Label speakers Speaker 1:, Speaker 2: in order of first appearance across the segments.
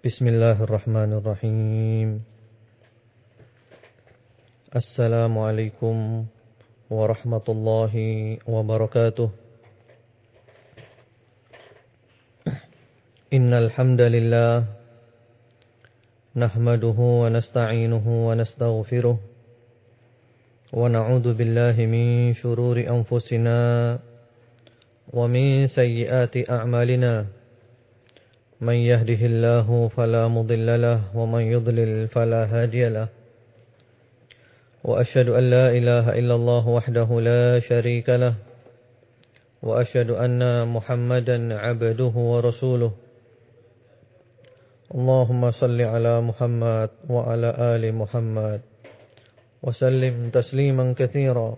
Speaker 1: بسم الله الرحمن الرحيم السلام عليكم ورحمة الله وبركاته إن الحمد لله نحمده ونستعينه ونستغفره ونعوذ بالله من شرور أنفسنا ومن سيئات أعمالنا من يهده الله فلا مضل له ومن يضلل فلا هادي له وأشهد أن لا إله إلا الله وحده لا شريك له وأشهد أن محمدا عبده ورسوله اللهم صل على محمد وعلى آل محمد وسلم تسليما كثيرا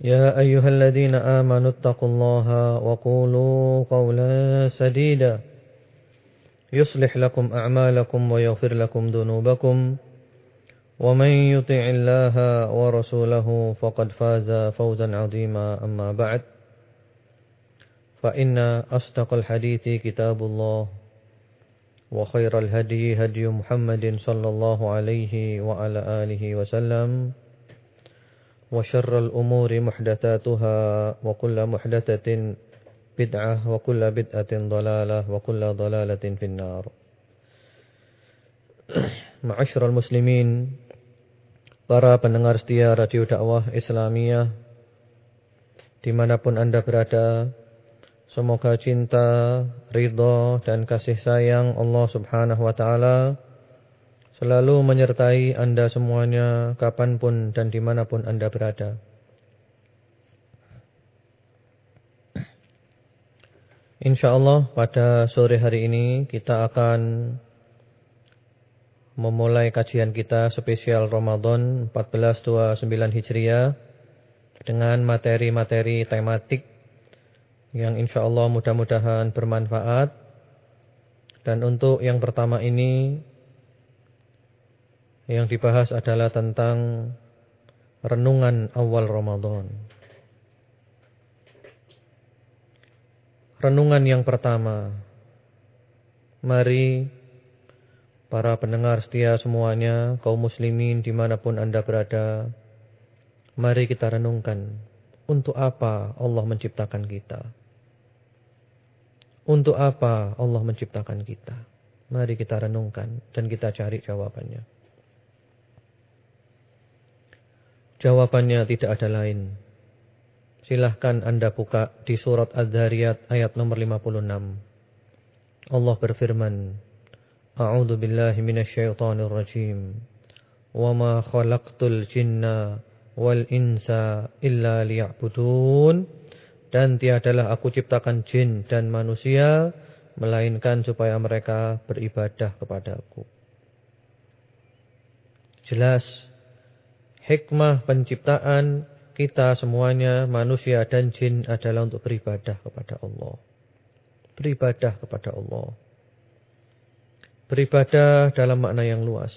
Speaker 1: يا أيها الذين آمنوا اتقوا الله وقولوا قولا سديدا. يصلح لكم أعمالكم ويغفر لكم ذنوبكم. ومن يطع الله ورسوله فقد فاز فوزا عظيما. أما بعد فإن أصدق الحديث كتاب الله وخير الهدي هدي محمد صلى الله عليه وعلى آله وسلم. وشر الأمور محدثاتها وكل محدثة بدعة وكل بدعة ضلالة وكل ضلالة في النار معاشر المسلمين Para pendengar setia Radio Dakwah Islamiyah Dimanapun anda berada Semoga cinta, ridha dan kasih sayang Allah subhanahu wa ta'ala selalu menyertai anda semuanya kapan pun dan di mana pun anda berada. InsyaAllah pada sore hari ini kita akan memulai kajian kita spesial Ramadan 1429 Hijriah dengan materi-materi tematik yang insyaAllah mudah-mudahan bermanfaat. Dan untuk yang pertama ini yang dibahas adalah tentang renungan awal Ramadan. Renungan yang pertama. Mari para pendengar setia semuanya, kaum muslimin di mana pun anda berada. Mari kita renungkan. Untuk apa Allah menciptakan kita? Untuk apa Allah menciptakan kita? Mari kita renungkan dan kita cari jawabannya. Jawabannya tidak ada lain. Silahkan anda buka di surat Az-Zariyat ayat nomor 56. Allah berfirman, A'udhu billahi minasyaitonir rajim. Wa ma khalaqtul jinna wal insa illa liya'budun. Dan tiadalah aku ciptakan jin dan manusia, melainkan supaya mereka beribadah kepadaku. Jelas hikmah penciptaan kita semuanya, manusia dan jin adalah untuk beribadah kepada Allah. Beribadah kepada Allah. Beribadah dalam makna yang luas.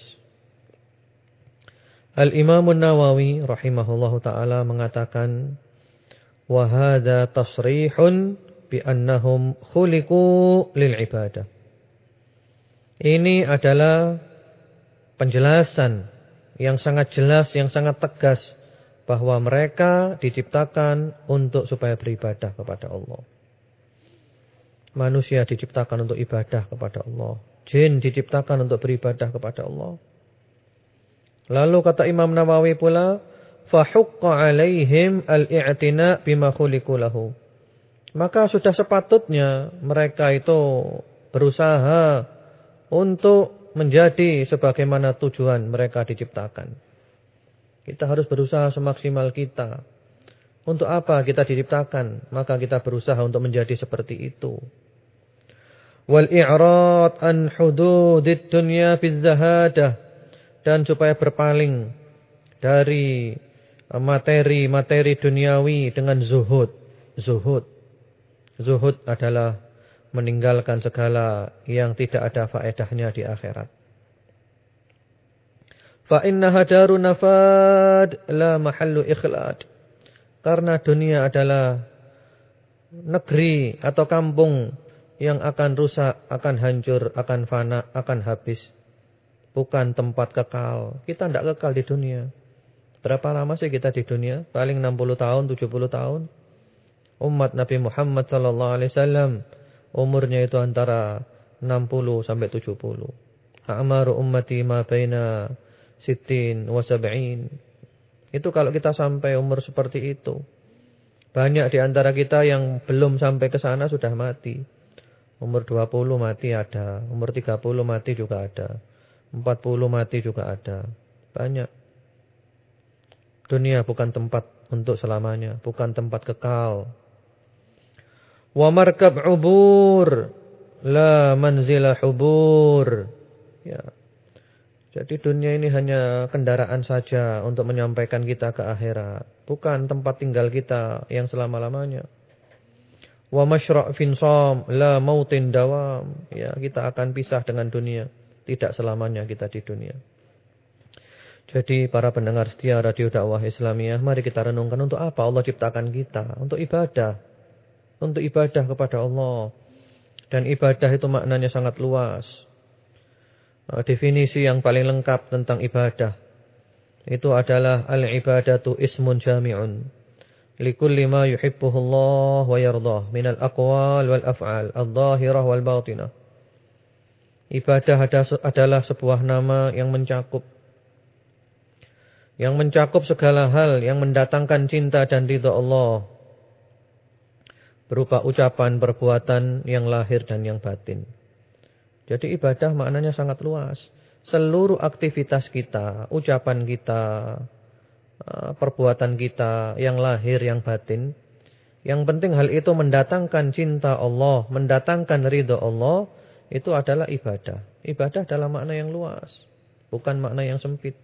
Speaker 1: Al-Imam Nawawi rahimahullahu taala mengatakan wa hadza tasrihun bi annahum khuliqu lil ibadah. Ini adalah penjelasan yang sangat jelas, yang sangat tegas bahwa mereka diciptakan untuk supaya beribadah kepada Allah. Manusia diciptakan untuk ibadah kepada Allah. Jin diciptakan untuk beribadah kepada Allah. Lalu kata Imam Nawawi pula, fahukka alaihim al-i'tina bima khuliqulahu. Maka sudah sepatutnya mereka itu berusaha untuk menjadi sebagaimana tujuan mereka diciptakan. Kita harus berusaha semaksimal kita. Untuk apa kita diciptakan? Maka kita berusaha untuk menjadi seperti itu. wal i'rad an hududid dunya fi zahadah dan supaya berpaling dari materi-materi duniawi dengan zuhud. Zuhud. Zuhud adalah meninggalkan segala yang tidak ada faedahnya di akhirat. Fa innaha darun nafad la mahallu ikhlad. Karena dunia adalah negeri atau kampung yang akan rusak, akan hancur, akan fana, akan habis. Bukan tempat kekal. Kita tidak kekal di dunia. Berapa lama sih kita di dunia? Paling 60 tahun, 70 tahun. Umat Nabi Muhammad sallallahu alaihi wasallam umurnya itu antara 60 sampai 70. A'maru ummati ma baina sittin wa sab'in. Itu kalau kita sampai umur seperti itu. Banyak di antara kita yang belum sampai ke sana sudah mati. Umur 20 mati ada, umur 30 mati juga ada. 40 mati juga ada. Banyak. Dunia bukan tempat untuk selamanya, bukan tempat kekal. Wa markab ubur la manzila hubur. Ya. Jadi dunia ini hanya kendaraan saja untuk menyampaikan kita ke akhirat, bukan tempat tinggal kita yang selama-lamanya. Wa masyra' finsam la mautin dawam. Ya, kita akan pisah dengan dunia, tidak selamanya kita di dunia. Jadi para pendengar setia Radio Dakwah Islamiyah, mari kita renungkan untuk apa Allah ciptakan kita? Untuk ibadah. Untuk ibadah kepada Allah. Dan ibadah itu maknanya sangat luas. Eh, definisi yang paling lengkap tentang ibadah itu adalah al-ibadatu ismun jami'un likulli ma yuhibbuhu Allah wa yardah minal aqwal wal af'al adh-dhahirah wal batinah. Ibadah adalah sebuah nama yang mencakup yang mencakup segala hal yang mendatangkan cinta dan ridha Allah berupa ucapan, perbuatan yang lahir dan yang batin. Jadi ibadah maknanya sangat luas. Seluruh aktivitas kita, ucapan kita, eh, perbuatan kita yang lahir, yang batin. Yang penting hal itu mendatangkan cinta Allah, mendatangkan ridho Allah, itu adalah ibadah. Ibadah dalam makna yang luas, bukan makna yang sempit.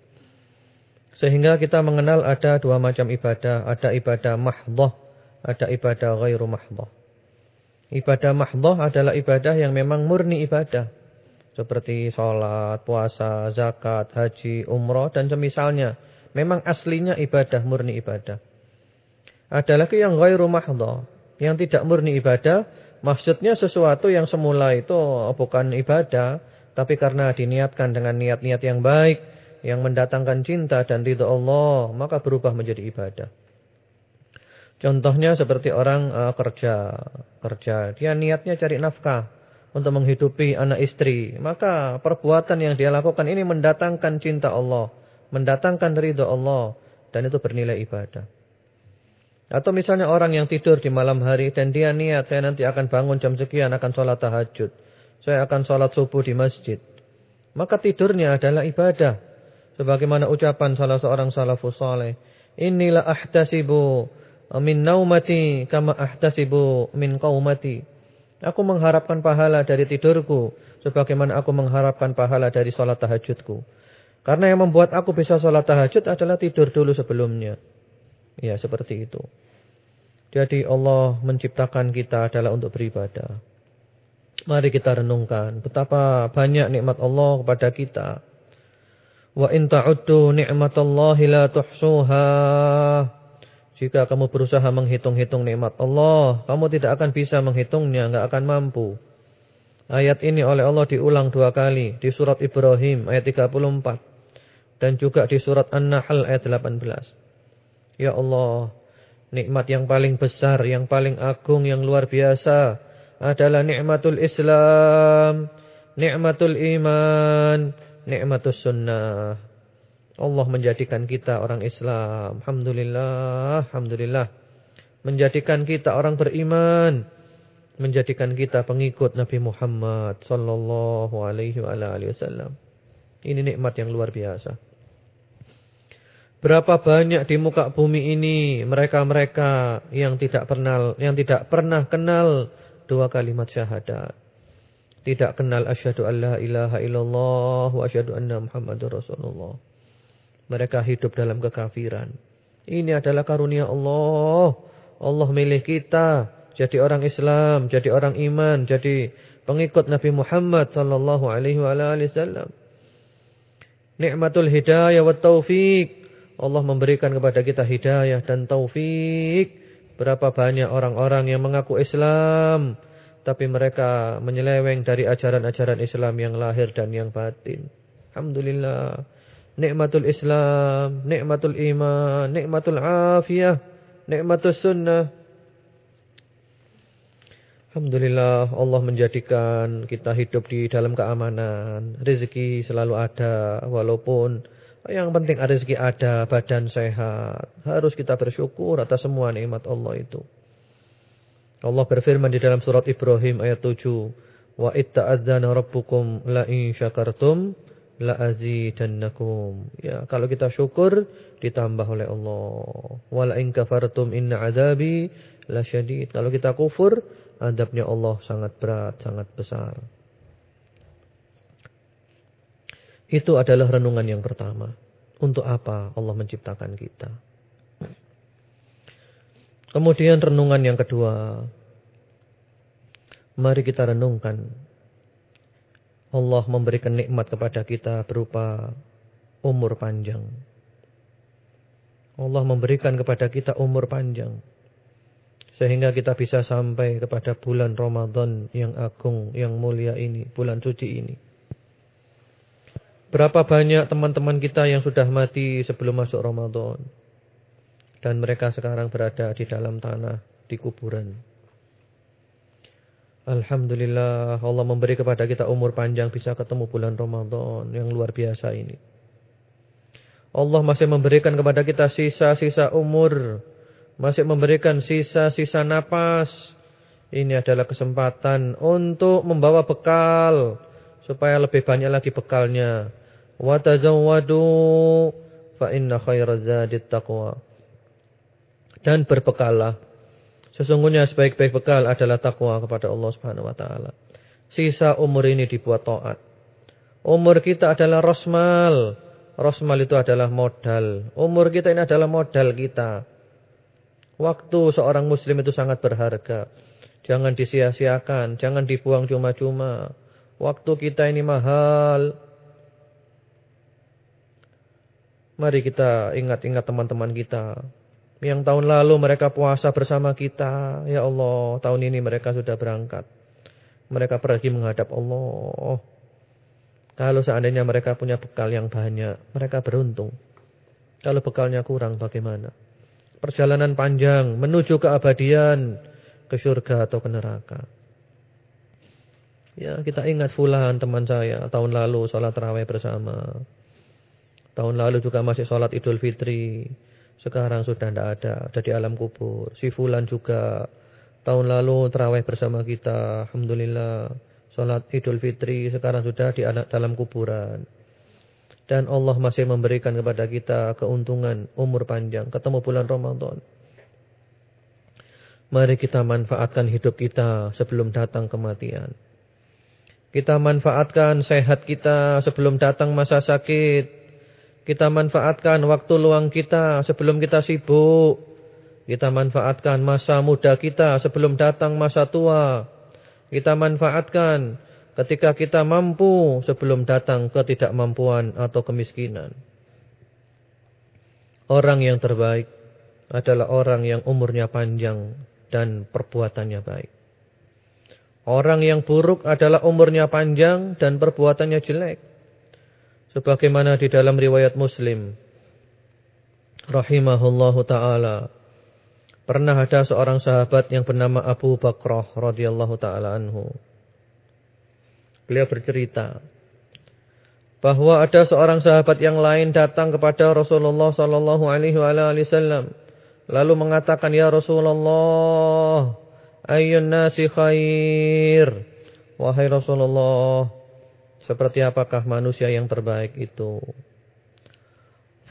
Speaker 1: Sehingga kita mengenal ada dua macam ibadah, ada ibadah mahdoh, ada ibadah ghairu mahdoh. Ibadah mahdoh adalah ibadah yang memang murni ibadah. Seperti sholat, puasa, zakat, haji, umroh, dan semisalnya. Memang aslinya ibadah, murni ibadah. Ada lagi yang ghairu mahdoh. Yang tidak murni ibadah. Maksudnya sesuatu yang semula itu bukan ibadah. Tapi karena diniatkan dengan niat-niat yang baik. Yang mendatangkan cinta dan ridho Allah. Maka berubah menjadi ibadah. Contohnya seperti orang uh, kerja, kerja, dia niatnya cari nafkah untuk menghidupi anak istri, maka perbuatan yang dia lakukan ini mendatangkan cinta Allah, mendatangkan ridho Allah dan itu bernilai ibadah. Atau misalnya orang yang tidur di malam hari dan dia niat saya nanti akan bangun jam sekian akan sholat tahajud, saya akan sholat subuh di masjid. Maka tidurnya adalah ibadah. Sebagaimana ucapan salah seorang salafus saleh, "Inilah ahtasibu min naumati kama ahtasibu min qaumati. Aku mengharapkan pahala dari tidurku sebagaimana aku mengharapkan pahala dari salat tahajudku. Karena yang membuat aku bisa salat tahajud adalah tidur dulu sebelumnya. Ya, seperti itu. Jadi Allah menciptakan kita adalah untuk beribadah. Mari kita renungkan betapa banyak nikmat Allah kepada kita. Wa in ta'uddu ni'matallahi la tuhsuha. Jika kamu berusaha menghitung-hitung nikmat Allah, kamu tidak akan bisa menghitungnya, enggak akan mampu. Ayat ini oleh Allah diulang dua kali di surat Ibrahim ayat 34 dan juga di surat An-Nahl ayat 18. Ya Allah, nikmat yang paling besar, yang paling agung, yang luar biasa adalah nikmatul Islam, nikmatul iman, nikmatul sunnah. Allah menjadikan kita orang Islam. Alhamdulillah, alhamdulillah. Menjadikan kita orang beriman. Menjadikan kita pengikut Nabi Muhammad sallallahu alaihi wasallam. Ini nikmat yang luar biasa. Berapa banyak di muka bumi ini mereka-mereka yang tidak pernah yang tidak pernah kenal dua kalimat syahadat. Tidak kenal asyhadu alla ilaha illallah wa asyhadu anna muhammadur rasulullah. Mereka hidup dalam kekafiran. Ini adalah karunia Allah. Allah milih kita jadi orang Islam, jadi orang iman, jadi pengikut Nabi Muhammad sallallahu alaihi wasallam. Nikmatul hidayah wa taufik. Allah memberikan kepada kita hidayah dan taufik. Berapa banyak orang-orang yang mengaku Islam tapi mereka menyeleweng dari ajaran-ajaran Islam yang lahir dan yang batin. Alhamdulillah. Nikmatul Islam, nikmatul iman, nikmatul afiyah, nikmatul sunnah. Alhamdulillah Allah menjadikan kita hidup di dalam keamanan. Rezeki selalu ada walaupun yang penting rezeki ada, badan sehat. Harus kita bersyukur atas semua nikmat Allah itu. Allah berfirman di dalam surat Ibrahim ayat 7, "Wa itta'adzana rabbukum la in syakartum la azidannakum." Ya, kalau kita syukur ditambah oleh Allah. "Wa la in kafartum inna 'adzabi lasyadid." Kalau kita kufur, adabnya Allah sangat berat, sangat besar. Itu adalah renungan yang pertama. Untuk apa Allah menciptakan kita? Kemudian renungan yang kedua. Mari kita renungkan. Allah memberikan nikmat kepada kita berupa umur panjang. Allah memberikan kepada kita umur panjang. Sehingga kita bisa sampai kepada bulan Ramadan yang agung, yang mulia ini. Bulan suci ini. Berapa banyak teman-teman kita yang sudah mati sebelum masuk Ramadan. Dan mereka sekarang berada di dalam tanah, di kuburan. Alhamdulillah Allah memberi kepada kita umur panjang bisa ketemu bulan Ramadan yang luar biasa ini. Allah masih memberikan kepada kita sisa-sisa umur. Masih memberikan sisa-sisa napas. Ini adalah kesempatan untuk membawa bekal. Supaya lebih banyak lagi bekalnya. Watazawwadu fa inna khairaz zadit taqwa dan berbekallah. Sesungguhnya sebaik-baik bekal adalah takwa kepada Allah Subhanahu wa taala. Sisa umur ini dibuat taat. Umur kita adalah rosmal. Rosmal itu adalah modal. Umur kita ini adalah modal kita. Waktu seorang muslim itu sangat berharga. Jangan disia-siakan, jangan dibuang cuma-cuma. Waktu kita ini mahal. Mari kita ingat-ingat teman-teman kita. Yang tahun lalu mereka puasa bersama kita. Ya Allah, tahun ini mereka sudah berangkat. Mereka pergi menghadap Allah. Kalau seandainya mereka punya bekal yang banyak, mereka beruntung. Kalau bekalnya kurang, bagaimana? Perjalanan panjang menuju keabadian, ke surga atau ke neraka. Ya, kita ingat fulan teman saya tahun lalu sholat terawih bersama. Tahun lalu juga masih sholat idul fitri. Sekarang sudah tidak ada, ada di alam kubur. Si Fulan juga tahun lalu terawih bersama kita, alhamdulillah. Salat Idul Fitri sekarang sudah di dalam kuburan. Dan Allah masih memberikan kepada kita keuntungan umur panjang, ketemu bulan Ramadan. Mari kita manfaatkan hidup kita sebelum datang kematian. Kita manfaatkan sehat kita sebelum datang masa sakit. Kita manfaatkan waktu luang kita sebelum kita sibuk. Kita manfaatkan masa muda kita sebelum datang masa tua. Kita manfaatkan ketika kita mampu sebelum datang ketidakmampuan atau kemiskinan. Orang yang terbaik adalah orang yang umurnya panjang dan perbuatannya baik. Orang yang buruk adalah umurnya panjang dan perbuatannya jelek. Sebagaimana di dalam riwayat Muslim. Rahimahullahu ta'ala. Pernah ada seorang sahabat yang bernama Abu Bakrah radhiyallahu ta'ala anhu. Beliau bercerita. Bahwa ada seorang sahabat yang lain datang kepada Rasulullah sallallahu alaihi wasallam. Lalu mengatakan, Ya Rasulullah, ayyun nasi khair. Wahai Rasulullah, seperti apakah manusia yang terbaik itu?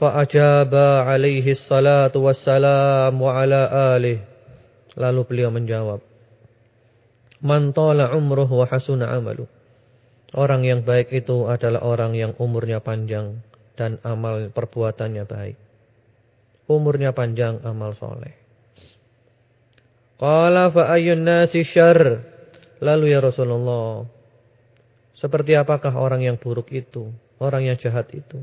Speaker 1: Fa'ajaba alaihi salatu wassalam wa ala alih. Lalu beliau menjawab. Man tala umruh wa hasuna amalu. Orang yang baik itu adalah orang yang umurnya panjang dan amal perbuatannya baik. Umurnya panjang, amal soleh. Qala fa ayyun nasi syarr. Lalu ya Rasulullah, seperti apakah orang yang buruk itu, orang yang jahat itu?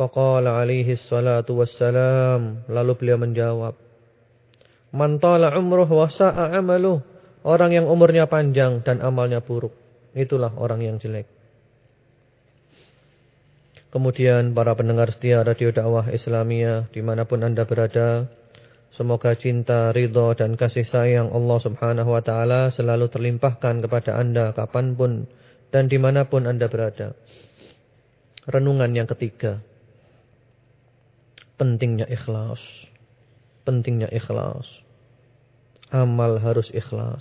Speaker 1: Faqala alaihi salatu wassalam, lalu beliau menjawab, Man tala umruh wa sa'a amaluh. Orang yang umurnya panjang dan amalnya buruk. Itulah orang yang jelek. Kemudian para pendengar setia radio dakwah Islamiyah di mana pun anda berada. Semoga cinta, ridho dan kasih sayang Allah subhanahu wa ta'ala selalu terlimpahkan kepada anda kapan pun dan di mana pun anda berada. Renungan yang ketiga. Pentingnya ikhlas pentingnya ikhlas. Amal harus ikhlas.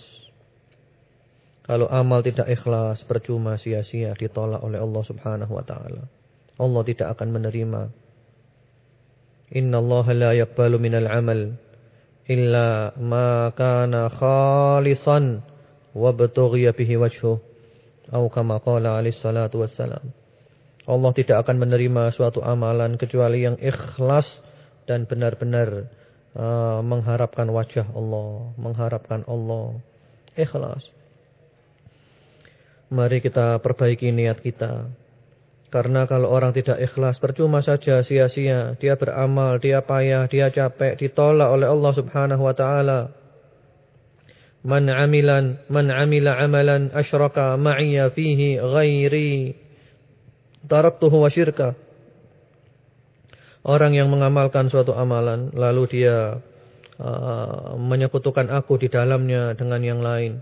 Speaker 1: Kalau amal tidak ikhlas, percuma sia-sia ditolak oleh Allah Subhanahu wa taala. Allah tidak akan menerima. Inna Allah la yaqbalu minal amal illa ma kana khalisan wa batughiya bihi wajhuh. Atau kama qala alaihi salatu wassalam. Allah tidak akan menerima suatu amalan kecuali yang ikhlas dan benar-benar uh, mengharapkan wajah Allah, mengharapkan Allah. Ikhlas. Mari kita perbaiki niat kita. Karena kalau orang tidak ikhlas, percuma saja sia-sia. Dia beramal, dia payah, dia capek, ditolak oleh Allah subhanahu wa ta'ala. Man amilan, man amila amalan asyraka ma'iyya fihi ghairi. Taraktuhu wa syirka. Orang yang mengamalkan suatu amalan lalu dia uh, menyekutukan aku di dalamnya dengan yang lain.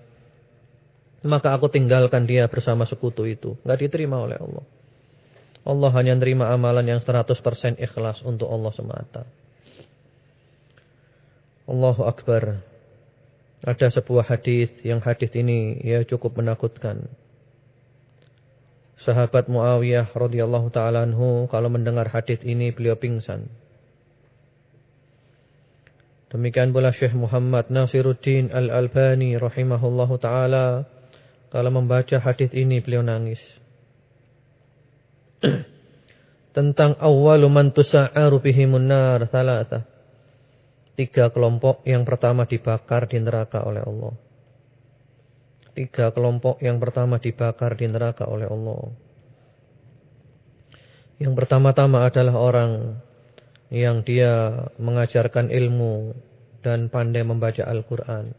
Speaker 1: Maka aku tinggalkan dia bersama sekutu itu. Enggak diterima oleh Allah. Allah hanya menerima amalan yang 100% ikhlas untuk Allah semata. Allahu Akbar. Ada sebuah hadis yang hadis ini ya cukup menakutkan sahabat Muawiyah radhiyallahu taala anhu kalau mendengar hadis ini beliau pingsan. Demikian pula Syekh Muhammad Nasiruddin Al-Albani rahimahullahu taala kalau membaca hadis ini beliau nangis. Tentang awwalu man tusa'aru bihimun nar. Tiga kelompok yang pertama dibakar di neraka oleh Allah. Tiga kelompok yang pertama dibakar di neraka oleh Allah. Yang pertama-tama adalah orang yang dia mengajarkan ilmu dan pandai membaca Al-Quran.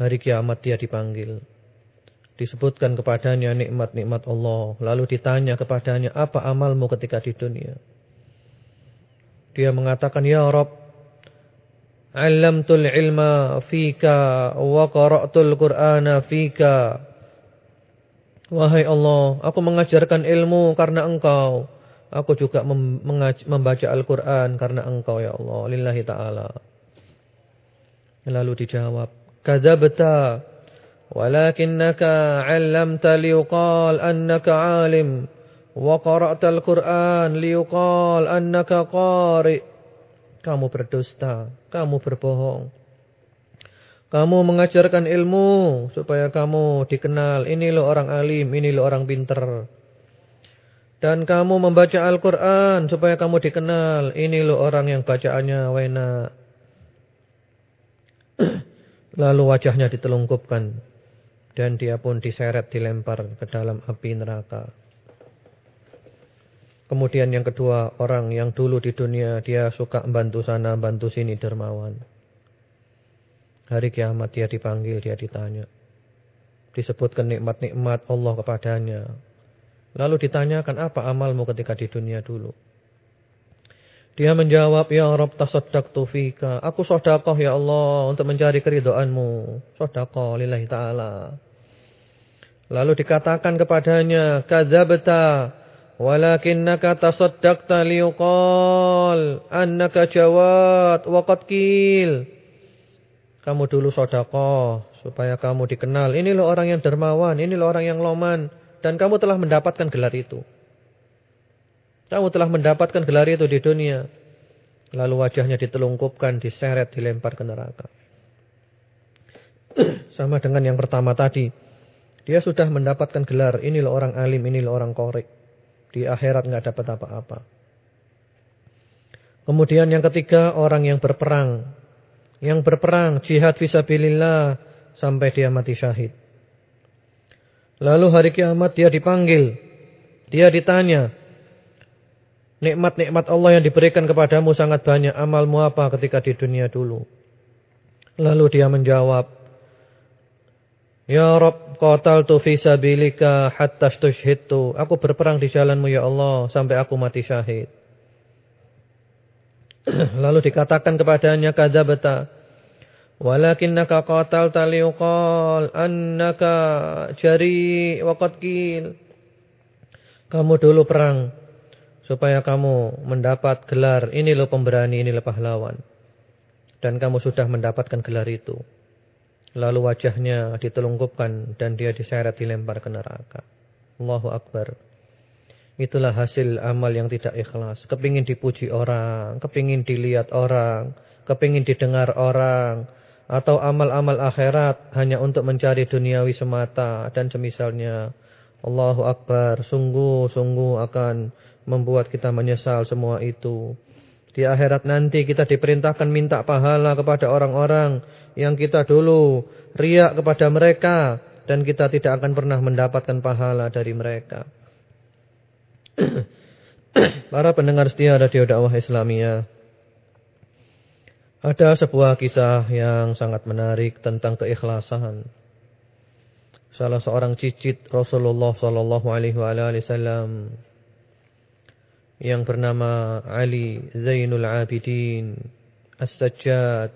Speaker 1: Hari kiamat dia dipanggil. Disebutkan kepadanya nikmat-nikmat Allah. Lalu ditanya kepadanya, apa amalmu ketika di dunia? Dia mengatakan, Ya Rabb, Alamtul ilma fika wa qara'tul qur'ana fika. Wahai Allah, aku mengajarkan ilmu karena engkau. Aku juga membaca Al-Quran karena engkau ya Allah. Lillahi ta'ala. Lalu dijawab. Kadabta. Allamta liuqal annaka alim. Wa qara'ta Al-Quran liuqal annaka qari' kamu berdusta, kamu berbohong. Kamu mengajarkan ilmu supaya kamu dikenal. Ini lo orang alim, ini lo orang pinter. Dan kamu membaca Al-Quran supaya kamu dikenal. Ini lo orang yang bacaannya wena. Lalu wajahnya ditelungkupkan. Dan dia pun diseret, dilempar ke dalam api neraka. Kemudian yang kedua, orang yang dulu di dunia dia suka bantu sana, bantu sini dermawan. Hari kiamat dia dipanggil, dia ditanya. Disebutkan nikmat-nikmat Allah kepadanya. Lalu ditanyakan apa amalmu ketika di dunia dulu. Dia menjawab, Ya Rabb tasaddaqtu fika. Aku sodakoh ya Allah untuk mencari keridoanmu. Sodakoh lillahi ta'ala. Lalu dikatakan kepadanya, Kadzabta Walakinnaka tasaddaqta liuqal annaka jawad wa qad qil. Kamu dulu sedekah supaya kamu dikenal. Ini loh orang yang dermawan, ini loh orang yang loman dan kamu telah mendapatkan gelar itu. Kamu telah mendapatkan gelar itu di dunia. Lalu wajahnya ditelungkupkan, diseret, dilempar ke neraka. Sama dengan yang pertama tadi. Dia sudah mendapatkan gelar, ini loh orang alim, ini loh orang korek. Di akhirat nggak dapat apa-apa. Kemudian yang ketiga, orang yang berperang. Yang berperang, jihad visabilillah, sampai dia mati syahid. Lalu hari kiamat dia dipanggil. Dia ditanya, nikmat-nikmat Allah yang diberikan kepadamu sangat banyak. Amalmu apa ketika di dunia dulu? Lalu dia menjawab, Ya Rob, qataltu fi sabilika hatta stushhidtu. Aku berperang di jalanmu ya Allah sampai aku mati syahid. Lalu dikatakan kepadanya kadzabta. Walakinnaka qatalta liqal annaka jari wa qad Kamu dulu perang supaya kamu mendapat gelar ini loh pemberani, ini loh pahlawan. Dan kamu sudah mendapatkan gelar itu. Lalu wajahnya ditelungkupkan dan dia diseret dilempar ke neraka. Allahu Akbar. Itulah hasil amal yang tidak ikhlas. Kepingin dipuji orang, kepingin dilihat orang, kepingin didengar orang. Atau amal-amal akhirat hanya untuk mencari duniawi semata dan semisalnya. Allahu Akbar. Sungguh-sungguh akan membuat kita menyesal semua itu. Di akhirat nanti kita diperintahkan minta pahala kepada orang-orang yang kita dulu riak kepada mereka dan kita tidak akan pernah mendapatkan pahala dari mereka. Para pendengar setia radio dakwah Islamiyah. Ada sebuah kisah yang sangat menarik tentang keikhlasan. Salah seorang cicit Rasulullah sallallahu alaihi wasallam yang bernama Ali Zainul Abidin As-Sajjad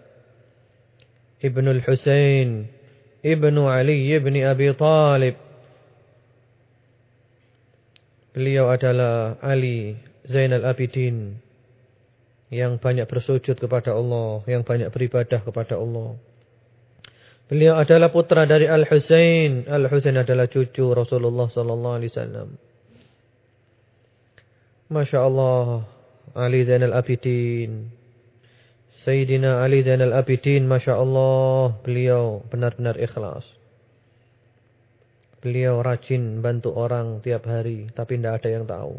Speaker 1: Ibnu Al-Husain Ibnu Ali Ibni Abi Talib Beliau adalah Ali Zainal Abidin yang banyak bersujud kepada Allah, yang banyak beribadah kepada Allah. Beliau adalah putra dari Al-Husain. Al-Husain adalah cucu Rasulullah sallallahu alaihi wasallam. Masya Allah, Ali Zainal Abidin Sayyidina Ali Zainal Abidin, Masya Allah, beliau benar-benar ikhlas. Beliau rajin bantu orang tiap hari, tapi tidak ada yang tahu.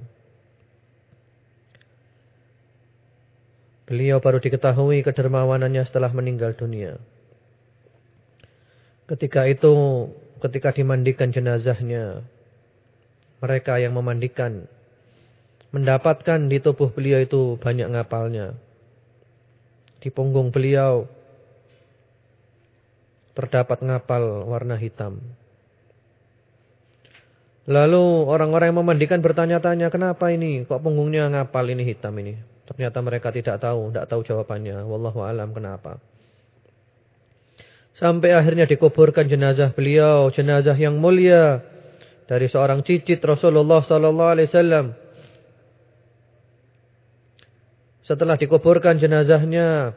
Speaker 1: Beliau baru diketahui kedermawanannya setelah meninggal dunia. Ketika itu, ketika dimandikan jenazahnya, mereka yang memandikan, mendapatkan di tubuh beliau itu banyak ngapalnya di punggung beliau terdapat ngapal warna hitam. Lalu orang-orang yang memandikan bertanya-tanya, kenapa ini? Kok punggungnya ngapal ini hitam ini? Ternyata mereka tidak tahu, tidak tahu jawabannya. Wallahu alam kenapa. Sampai akhirnya dikuburkan jenazah beliau, jenazah yang mulia dari seorang cicit Rasulullah sallallahu alaihi wasallam. Setelah dikuburkan jenazahnya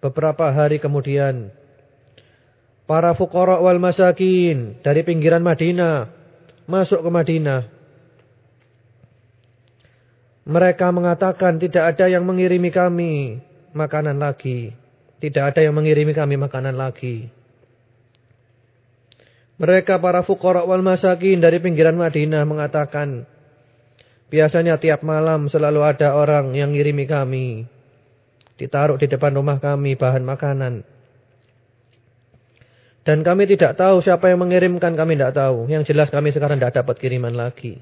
Speaker 1: beberapa hari kemudian para fuqara wal masakin dari pinggiran Madinah masuk ke Madinah. Mereka mengatakan tidak ada yang mengirimi kami makanan lagi. Tidak ada yang mengirimi kami makanan lagi. Mereka para fuqara wal masakin dari pinggiran Madinah mengatakan Biasanya tiap malam selalu ada orang yang ngirimi kami. Ditaruh di depan rumah kami bahan makanan. Dan kami tidak tahu siapa yang mengirimkan, kami tidak tahu. Yang jelas kami sekarang tidak dapat kiriman lagi.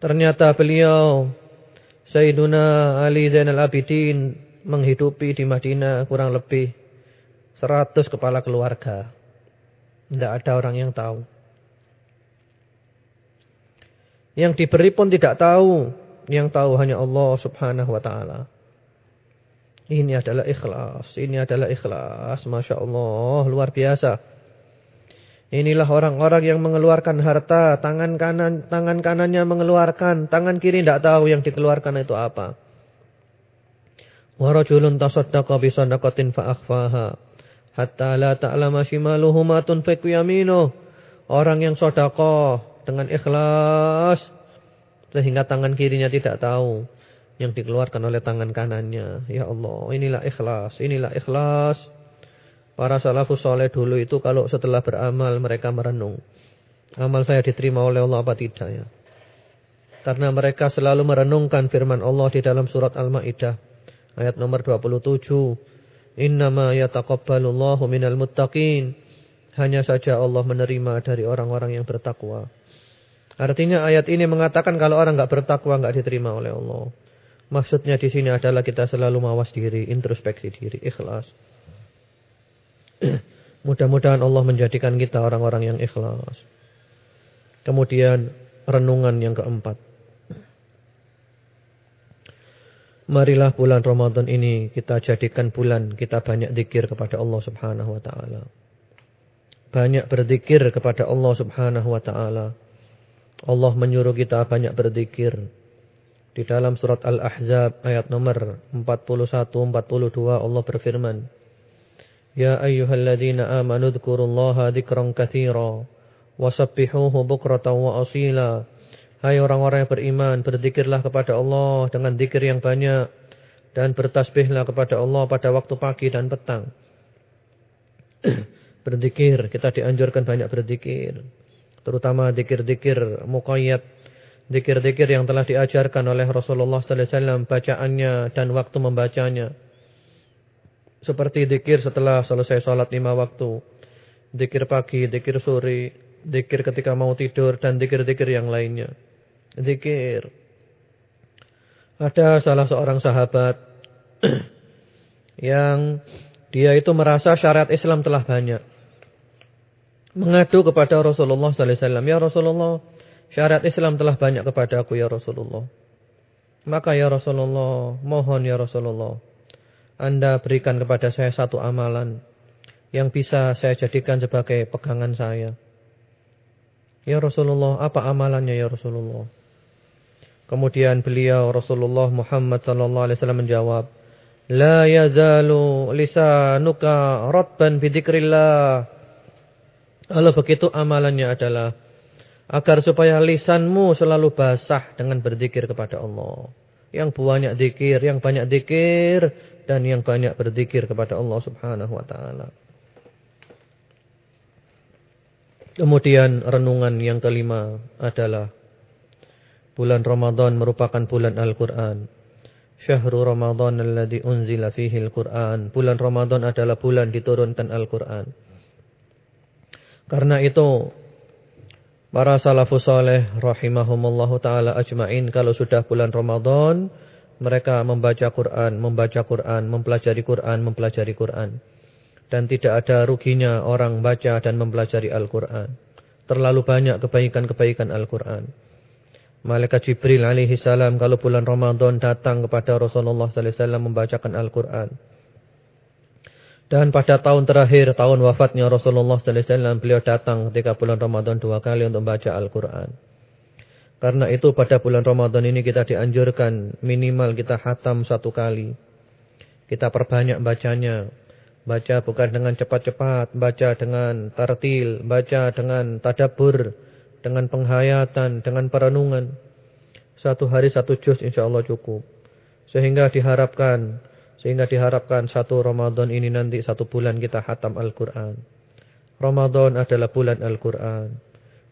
Speaker 1: Ternyata beliau, Sayyiduna Ali Zainal Abidin, menghidupi di Madinah kurang lebih 100 kepala keluarga. Tidak ada orang yang tahu. Yang diberi pun tidak tahu. Yang tahu hanya Allah subhanahu wa ta'ala. Ini adalah ikhlas. Ini adalah ikhlas. Masya Allah. Luar biasa. Inilah orang-orang yang mengeluarkan harta. Tangan kanan tangan kanannya mengeluarkan. Tangan kiri tidak tahu yang dikeluarkan itu apa. Warajulun tasaddaqa bisadaqatin fa'akhfaha. Hatta la ta'lama shimaluhu matun Orang yang sodakoh dengan ikhlas sehingga tangan kirinya tidak tahu yang dikeluarkan oleh tangan kanannya. Ya Allah, inilah ikhlas, inilah ikhlas. Para salafus soleh dulu itu kalau setelah beramal mereka merenung. Amal saya diterima oleh Allah apa tidak ya. Karena mereka selalu merenungkan firman Allah di dalam surat Al-Ma'idah. Ayat nomor 27. Innama yataqabbalullahu minal muttaqin. Hanya saja Allah menerima dari orang-orang yang bertakwa. Artinya ayat ini mengatakan kalau orang enggak bertakwa enggak diterima oleh Allah. Maksudnya di sini adalah kita selalu mawas diri, introspeksi diri, ikhlas. Mudah-mudahan Allah menjadikan kita orang-orang yang ikhlas. Kemudian renungan yang keempat. Marilah bulan Ramadan ini kita jadikan bulan kita banyak zikir kepada Allah Subhanahu wa taala. Banyak berzikir kepada Allah Subhanahu wa taala. Allah menyuruh kita banyak berzikir. Di dalam surat Al-Ahzab ayat nomor 41 42 Allah berfirman, Ya ayyuhalladzina amanu dzkurullaha dzikran katsira wasabbihuhu bukratan wa asila. Hai orang-orang yang beriman, berzikirlah kepada Allah dengan zikir yang banyak dan bertasbihlah kepada Allah pada waktu pagi dan petang. berzikir, kita dianjurkan banyak berzikir. Terutama zikir-zikir muqayyad, zikir-zikir yang telah diajarkan oleh Rasulullah sallallahu alaihi wasallam bacaannya dan waktu membacanya. Seperti zikir setelah selesai salat lima waktu, zikir pagi, zikir sore, zikir ketika mau tidur dan zikir-zikir yang lainnya zikir. Ada salah seorang sahabat yang dia itu merasa syariat Islam telah banyak. Mengadu kepada Rasulullah sallallahu alaihi wasallam, "Ya Rasulullah, syariat Islam telah banyak kepada aku ya Rasulullah." Maka ya Rasulullah, mohon ya Rasulullah, Anda berikan kepada saya satu amalan yang bisa saya jadikan sebagai pegangan saya. Ya Rasulullah, apa amalannya ya Rasulullah? Kemudian beliau Rasulullah Muhammad sallallahu alaihi wasallam menjawab, "La yazalu lisanuka ratban bi dzikrillah." Kalau begitu amalannya adalah agar supaya lisanmu selalu basah dengan berzikir kepada Allah. Yang banyak zikir, yang banyak zikir dan yang banyak berzikir kepada Allah Subhanahu wa taala. Kemudian renungan yang kelima adalah Bulan Ramadan merupakan bulan Al-Quran. Syahrul Ramadan alladhi unzila fihi Al-Quran. Bulan Ramadan adalah bulan diturunkan Al-Quran. Karena itu, para salafus saleh rahimahumullahu ta'ala ajma'in, kalau sudah bulan Ramadan, mereka membaca Quran, membaca Quran, mempelajari Quran, mempelajari Quran. Dan tidak ada ruginya orang baca dan mempelajari Al-Quran. Terlalu banyak kebaikan-kebaikan Al-Quran. Malaikat Jibril alaihi salam kalau bulan Ramadan datang kepada Rasulullah sallallahu alaihi wasallam membacakan Al-Qur'an. Dan pada tahun terakhir, tahun wafatnya Rasulullah wasallam, beliau datang ketika bulan Ramadan dua kali untuk membaca Al-Qur'an. Karena itu pada bulan Ramadan ini kita dianjurkan minimal kita hatam satu kali. Kita perbanyak bacanya. Baca bukan dengan cepat-cepat, baca dengan tartil, baca dengan tadabur dengan penghayatan, dengan perenungan. Satu hari satu juz insya Allah cukup. Sehingga diharapkan, sehingga diharapkan satu Ramadan ini nanti satu bulan kita hatam Al-Quran. Ramadan adalah bulan Al-Quran.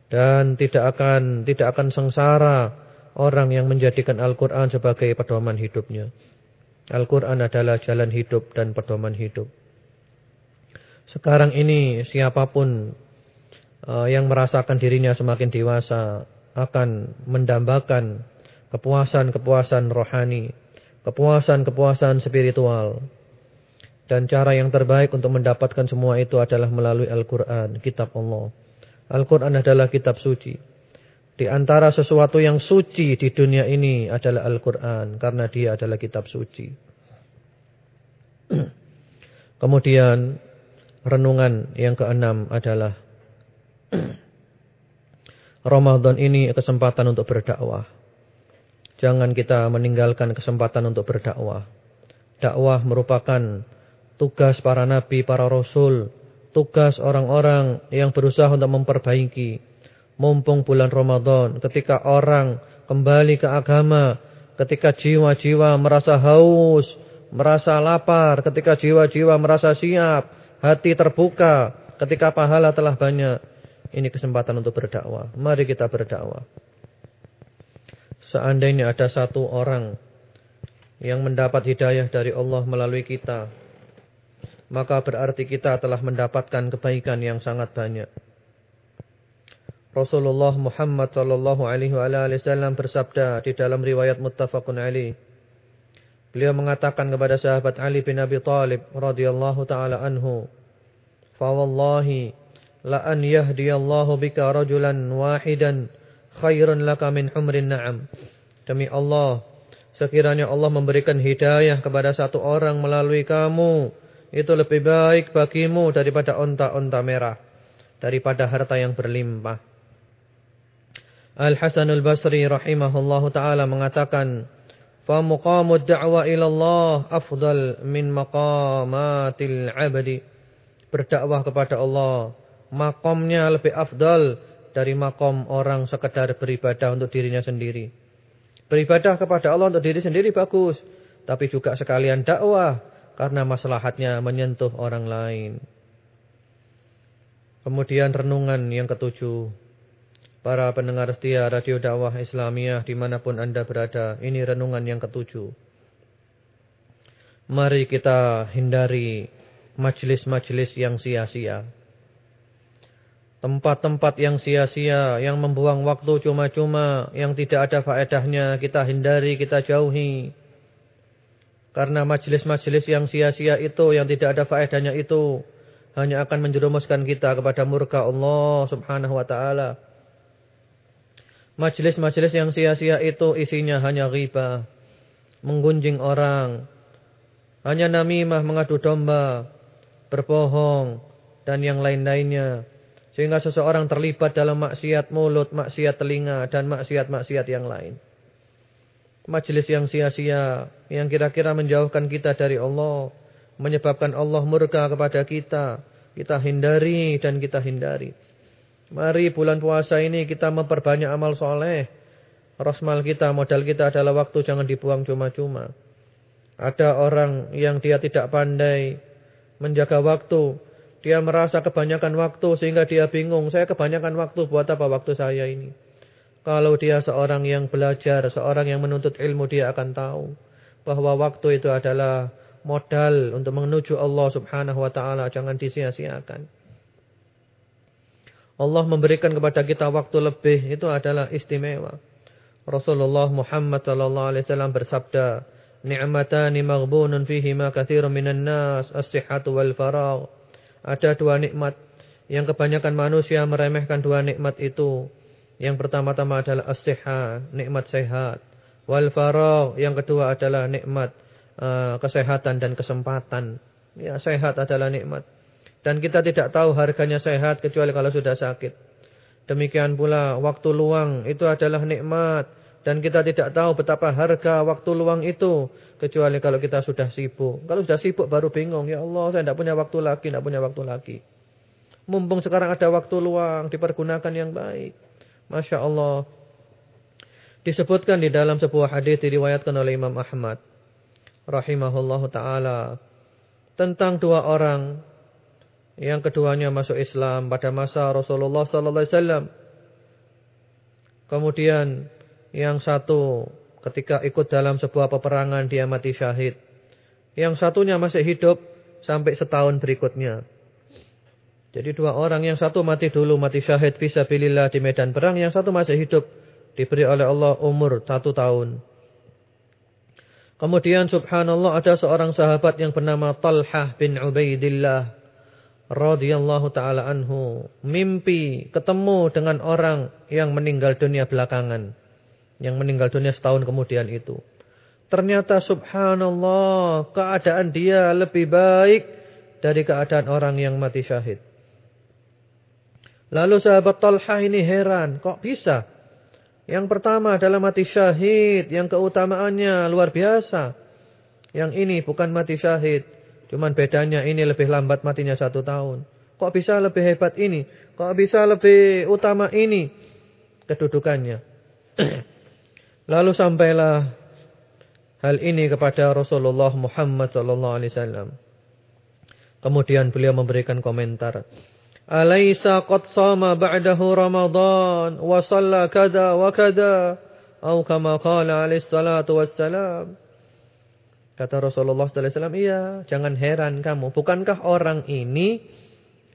Speaker 1: Dan tidak akan tidak akan sengsara orang yang menjadikan Al-Quran sebagai pedoman hidupnya. Al-Quran adalah jalan hidup dan pedoman hidup. Sekarang ini siapa pun uh, yang merasakan dirinya semakin dewasa akan mendambakan kepuasan-kepuasan rohani, kepuasan-kepuasan spiritual. Dan cara yang terbaik untuk mendapatkan semua itu adalah melalui Al-Quran, kitab Allah. Al-Quran adalah kitab suci. Di antara sesuatu yang suci di dunia ini adalah Al-Quran. Karena dia adalah kitab suci. Kemudian renungan yang keenam adalah Ramadan ini kesempatan untuk berdakwah. Jangan kita meninggalkan kesempatan untuk berdakwah. Dakwah merupakan tugas para nabi, para rasul, tugas orang-orang yang berusaha untuk memperbaiki. Mumpung bulan Ramadan, ketika orang kembali ke agama, ketika jiwa-jiwa merasa haus, merasa lapar, ketika jiwa-jiwa merasa siap, hati terbuka ketika pahala telah banyak. Ini kesempatan untuk berdakwah. Mari kita berdakwah. Seandainya ada satu orang yang mendapat hidayah dari Allah melalui kita, maka berarti kita telah mendapatkan kebaikan yang sangat banyak. Rasulullah Muhammad sallallahu alaihi wasallam bersabda di dalam riwayat muttafaqun alaih. Beliau mengatakan kepada sahabat Ali bin Abi Thalib radhiyallahu taala anhu, "Fa wallahi la an yahdiyallahu bika rajulan wahidan khairun laka min humrin na'am." Demi Allah, sekiranya Allah memberikan hidayah kepada satu orang melalui kamu, itu lebih baik bagimu daripada onta-onta merah, daripada harta yang berlimpah. Al-Hasan al-Basri rahimahullahu taala mengatakan, "Fa muqamud da'wa ila Allah afdal min maqamatil 'abdi." Berdakwah kepada Allah, makomnya lebih afdal dari makom orang sekedar beribadah untuk dirinya sendiri. Beribadah kepada Allah untuk diri sendiri bagus, tapi juga sekalian dakwah karena maslahatnya menyentuh orang lain. Kemudian renungan yang ketujuh. Para pendengar setia Radio Dakwah Islamiyah di mana pun anda berada. Ini renungan yang ketujuh. Mari kita hindari majelis-majelis yang sia-sia. Tempat-tempat yang sia-sia, yang membuang waktu cuma-cuma, yang tidak ada faedahnya, kita hindari, kita jauhi. Karena majelis-majelis yang sia-sia itu, yang tidak ada faedahnya itu, hanya akan menjerumuskan kita kepada murka Allah subhanahu wa ta'ala. Majelis-majelis yang sia-sia itu isinya hanya riba, menggunjing orang, hanya namimah mengadu domba, berbohong, dan yang lain-lainnya. Sehingga seseorang terlibat dalam maksiat mulut, maksiat telinga, dan maksiat-maksiat yang lain majelis yang sia-sia, yang kira-kira menjauhkan kita dari Allah, menyebabkan Allah murka kepada kita, kita hindari dan kita hindari. Mari bulan puasa ini kita memperbanyak amal soleh. Rosmal kita, modal kita adalah waktu, jangan dibuang cuma-cuma. Ada orang yang dia tidak pandai menjaga waktu. Dia merasa kebanyakan waktu sehingga dia bingung. Saya kebanyakan waktu buat apa waktu saya ini. Kalau dia seorang yang belajar, seorang yang menuntut ilmu, dia akan tahu bahwa waktu itu adalah modal untuk menuju Allah Subhanahu wa taala, jangan disia-siakan. Allah memberikan kepada kita waktu lebih itu adalah istimewa. Rasulullah Muhammad sallallahu alaihi wasallam bersabda, "Ni'matani maghbunun fihima katsirun minan nas, as-sihhatu wal faragh." Ada dua nikmat yang kebanyakan manusia meremehkan dua nikmat itu. Yang pertama-tama adalah as-sihha, nikmat sehat. Wal faragh, yang kedua adalah nikmat uh, kesehatan dan kesempatan. Ya, sehat adalah nikmat. Dan kita tidak tahu harganya sehat kecuali kalau sudah sakit. Demikian pula waktu luang itu adalah nikmat dan kita tidak tahu betapa harga waktu luang itu kecuali kalau kita sudah sibuk. Kalau sudah sibuk baru bingung, ya Allah, saya tidak punya waktu lagi, tidak punya waktu lagi. Mumpung sekarang ada waktu luang, dipergunakan yang baik. Masya Allah. Disebutkan di dalam sebuah hadis diriwayatkan oleh Imam Ahmad. Rahimahullahu ta'ala. Tentang dua orang. Yang keduanya masuk Islam pada masa Rasulullah sallallahu alaihi wasallam. Kemudian yang satu ketika ikut dalam sebuah peperangan dia mati syahid. Yang satunya masih hidup sampai setahun berikutnya. Jadi dua orang, yang satu mati dulu, mati syahid fisabilillah di medan perang, yang satu masih hidup, diberi oleh Allah umur satu tahun. Kemudian subhanallah ada seorang sahabat yang bernama Talhah bin Ubaidillah radhiyallahu taala anhu, mimpi ketemu dengan orang yang meninggal dunia belakangan, yang meninggal dunia setahun kemudian itu. Ternyata subhanallah keadaan dia lebih baik dari keadaan orang yang mati syahid. Lalu sahabat Talha ini heran, kok bisa? Yang pertama adalah mati syahid, yang keutamaannya luar biasa. Yang ini bukan mati syahid, cuman bedanya ini lebih lambat matinya satu tahun. Kok bisa lebih hebat ini? Kok bisa lebih utama ini? Kedudukannya. Lalu sampailah hal ini kepada Rasulullah Muhammad sallallahu alaihi wasallam. Kemudian beliau memberikan komentar. Alaysa qad sama ba'dahu Ramadan wa shalla kada wa kada atau kama qala alaihi salatu wassalam. Kata Rasulullah sallallahu alaihi wasallam, "Iya, jangan heran kamu. Bukankah orang ini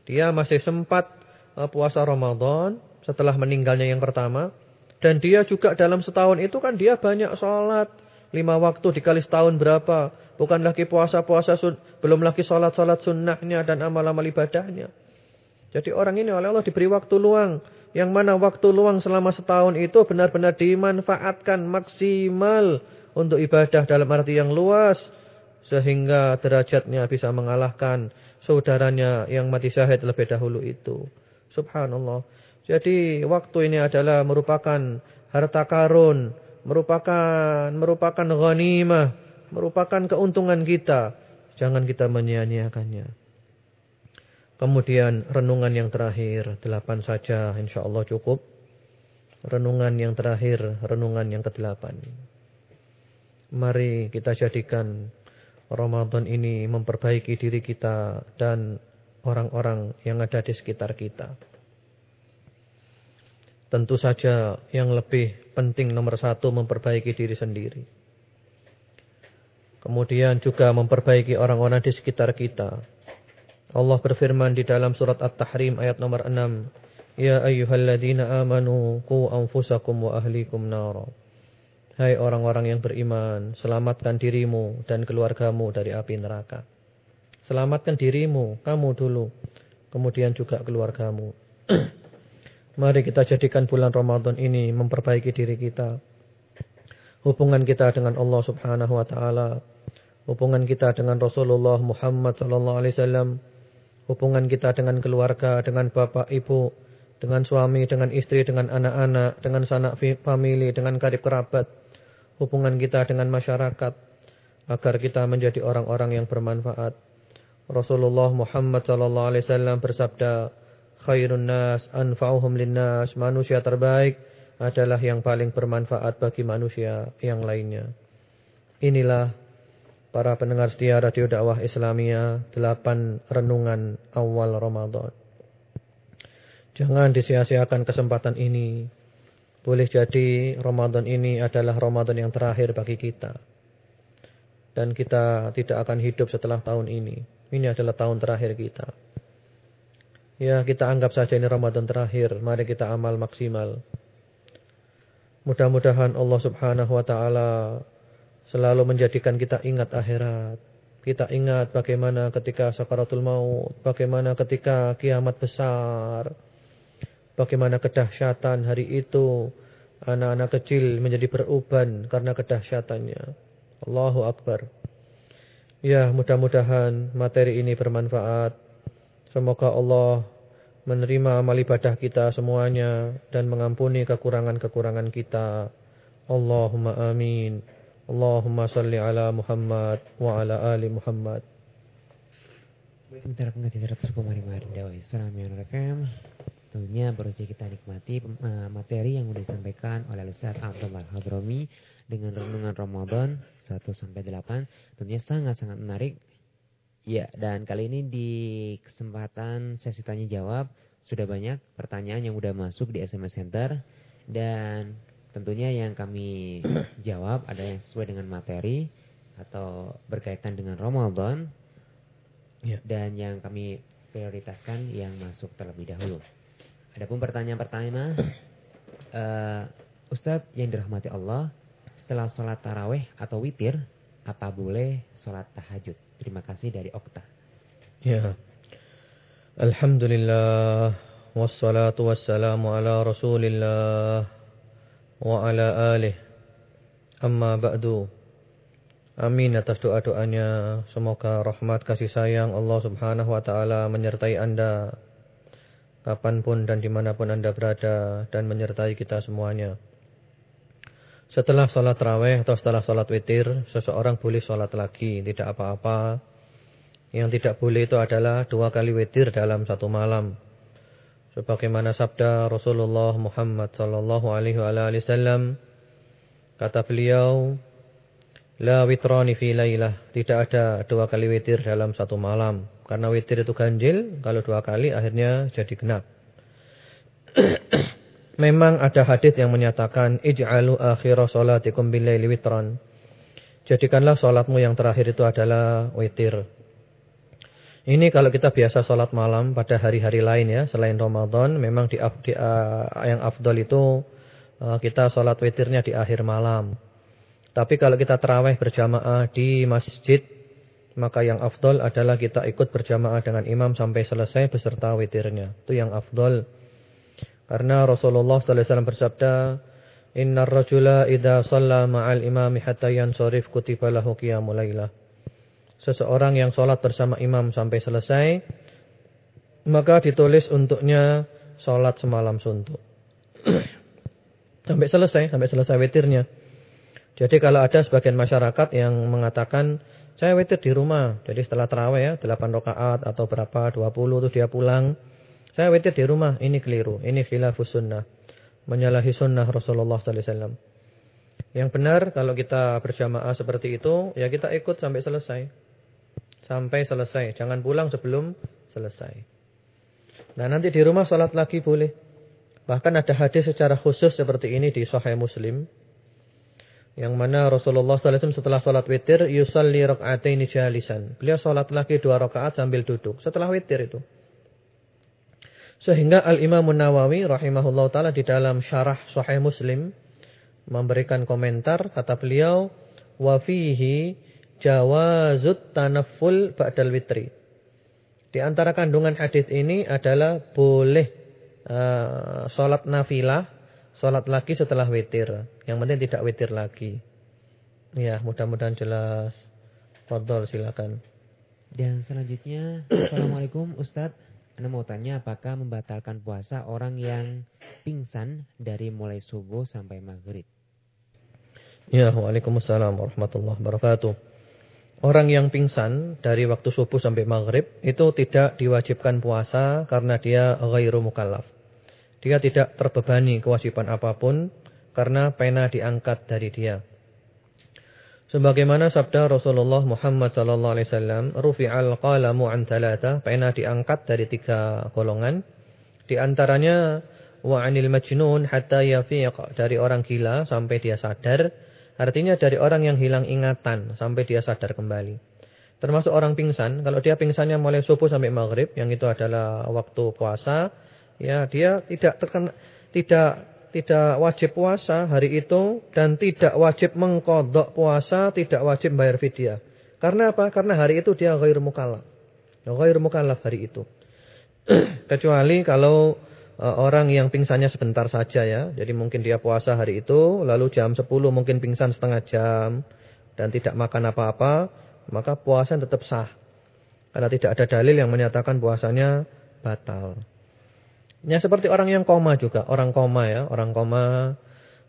Speaker 1: dia masih sempat uh, puasa Ramadan setelah meninggalnya yang pertama dan dia juga dalam setahun itu kan dia banyak sholat lima waktu dikali setahun berapa? Bukan lagi puasa-puasa, belum lagi sholat-sholat sunnahnya dan amal-amal ibadahnya. Jadi orang ini oleh Allah diberi waktu luang. Yang mana waktu luang selama setahun itu benar-benar dimanfaatkan maksimal untuk ibadah dalam arti yang luas. Sehingga derajatnya bisa mengalahkan saudaranya yang mati syahid lebih dahulu itu. Subhanallah. Jadi waktu ini adalah merupakan harta karun, merupakan merupakan ghanimah, merupakan keuntungan kita. Jangan kita menyia-nyiakannya. Kemudian renungan yang terakhir, delapan saja insya Allah cukup. Renungan yang terakhir, renungan yang kedelapan. Mari kita jadikan Ramadan ini memperbaiki diri kita dan orang-orang yang ada di sekitar kita. Tentu saja yang lebih penting nomor satu memperbaiki diri sendiri. Kemudian juga memperbaiki orang-orang di sekitar kita. Allah berfirman di dalam surat At-Tahrim ayat nomor 6. Ya ayyuhalladzina amanu ku anfusakum wa ahlikum nara. Hai orang-orang yang beriman, selamatkan dirimu dan keluargamu dari api neraka. Selamatkan dirimu, kamu dulu. Kemudian juga keluargamu. Mari kita jadikan bulan Ramadan ini memperbaiki diri kita. Hubungan kita dengan Allah Subhanahu wa taala, hubungan kita dengan Rasulullah Muhammad sallallahu alaihi wasallam, hubungan kita dengan keluarga, dengan bapak, ibu, dengan suami, dengan istri, dengan anak-anak, dengan sanak famili, dengan karib kerabat, hubungan kita dengan masyarakat agar kita menjadi orang-orang yang bermanfaat. Rasulullah Muhammad sallallahu alaihi wasallam bersabda, khairun nas anfa'uhum linnas. Manusia terbaik adalah yang paling bermanfaat bagi manusia yang lainnya. Inilah para pendengar setia Radio Dakwah Islamia, delapan renungan awal Ramadan. Jangan disia-siakan kesempatan ini. Boleh jadi Ramadan ini adalah Ramadan yang terakhir bagi kita. Dan kita tidak akan hidup setelah tahun ini. Ini adalah tahun terakhir kita. Ya, kita anggap saja ini Ramadan terakhir. Mari kita amal maksimal. Mudah-mudahan Allah Subhanahu wa taala selalu menjadikan kita ingat akhirat. Kita ingat bagaimana ketika sakaratul maut, bagaimana ketika kiamat besar. Bagaimana kedahsyatan hari itu anak-anak kecil menjadi beruban karena kedahsyatannya. Allahu akbar. Ya, mudah-mudahan materi ini bermanfaat Semoga Allah menerima amal ibadah kita semuanya dan mengampuni kekurangan-kekurangan kita. Allahumma amin. Allahumma salli ala Muhammad wa ala ali Muhammad.
Speaker 2: Sementara pengerti terus pemari-mari dakwah Islam yang rekam. Tentunya baru saja kita nikmati eh, materi yang sudah disampaikan oleh Ustaz Abdul Hadromi dengan renungan Ramadan 1 sampai 8. Tentunya sangat-sangat menarik Ya, dan kali ini di kesempatan sesi tanya jawab sudah banyak pertanyaan yang sudah masuk di SMS Center dan tentunya yang kami jawab ada yang sesuai dengan materi atau berkaitan dengan Ramadan ya. dan yang kami prioritaskan yang masuk terlebih dahulu. Adapun pertanyaan pertama, uh, Ustadz yang dirahmati Allah, setelah sholat taraweh atau witir, apa boleh sholat tahajud? Terima kasih dari Okta.
Speaker 1: Ya. Alhamdulillah wassalatu wassalamu ala Rasulillah wa ala alih. Amma ba'du. Amin atas doa-doanya. Semoga rahmat kasih sayang Allah Subhanahu wa taala menyertai Anda kapan pun dan di mana pun Anda berada dan menyertai kita semuanya. Setelah sholat raweh atau setelah sholat witir, seseorang boleh sholat lagi, tidak apa-apa. Yang tidak boleh itu adalah dua kali witir dalam satu malam. Sebagaimana sabda Rasulullah Muhammad sallallahu alaihi wasallam kata beliau, La witrani fi lailah. Tidak ada dua kali witir dalam satu malam. Karena witir itu ganjil. Kalau dua kali akhirnya jadi genap. Memang ada hadis yang menyatakan ij'alu akhira salatikum billaili witran. Jadikanlah salatmu yang terakhir itu adalah witir. Ini kalau kita biasa salat malam pada hari-hari lain ya, selain Ramadan, memang di, di uh, yang afdal itu uh, kita salat witirnya di akhir malam. Tapi kalau kita terawih berjamaah di masjid, maka yang afdal adalah kita ikut berjamaah dengan imam sampai selesai beserta witirnya. Itu yang afdal. Karena Rasulullah sallallahu alaihi wasallam bersabda, "Innar rajula idza shalla ma'al imami hatta yansarif kutiba lahu qiyamul lailah." Seseorang yang salat bersama imam sampai selesai, maka ditulis untuknya salat semalam suntuk. sampai selesai, sampai selesai witirnya. Jadi kalau ada sebagian masyarakat yang mengatakan saya witir di rumah, jadi setelah tarawih ya 8 rakaat atau berapa 20 itu dia pulang saya witir di rumah, ini keliru. Ini khilafus sunnah. Menyalahi sunnah Rasulullah sallallahu alaihi wasallam. Yang benar kalau kita berjamaah seperti itu, ya kita ikut sampai selesai. Sampai selesai. Jangan pulang sebelum selesai. Nah, nanti di rumah salat lagi boleh. Bahkan ada hadis secara khusus seperti ini di Sahih Muslim. Yang mana Rasulullah SAW setelah salat witir, yusalli rak'ataini jalisan. Beliau salat lagi dua rakaat sambil duduk. Setelah witir itu. Sehingga Al-Imam Nawawi rahimahullah taala di dalam syarah Sahih Muslim memberikan komentar kata beliau wa fihi jawazut tanafful ba'dal witri. Di antara kandungan hadis ini adalah boleh uh, salat nafilah, salat lagi setelah witir. Yang penting tidak witir lagi. Ya, mudah-mudahan jelas. Fadol silakan.
Speaker 2: Dan selanjutnya, Assalamualaikum Ustadz. Anda mau tanya apakah membatalkan puasa orang yang pingsan dari mulai subuh sampai maghrib?
Speaker 1: Ya, Waalaikumsalam warahmatullahi wabarakatuh. Orang yang pingsan dari waktu subuh sampai maghrib itu tidak diwajibkan puasa karena dia ghairu mukallaf. Dia tidak terbebani kewajiban apa pun karena pena diangkat dari dia. Sebagaimana sabda Rasulullah Muhammad sallallahu alaihi wasallam, "Rufi'al qalamu an thalatha", pena diangkat dari tiga golongan. Di antaranya wa 'anil majnun hatta yafiq, dari orang gila sampai dia sadar. Artinya dari orang yang hilang ingatan sampai dia sadar kembali. Termasuk orang pingsan, kalau dia pingsannya mulai subuh sampai maghrib, yang itu adalah waktu puasa, ya dia tidak terkena tidak tidak wajib puasa hari itu dan tidak wajib mengkodok puasa, tidak wajib bayar fidyah. Karena apa? Karena hari itu dia ghair mukallaf. Ghair mukallaf hari itu. Kecuali kalau uh, orang yang pingsannya sebentar saja ya. Jadi mungkin dia puasa hari itu, lalu jam 10 mungkin pingsan setengah jam dan tidak makan apa-apa, maka puasa tetap sah. Karena tidak ada dalil yang menyatakan puasanya batal. Ya seperti orang yang koma juga, orang koma ya, orang koma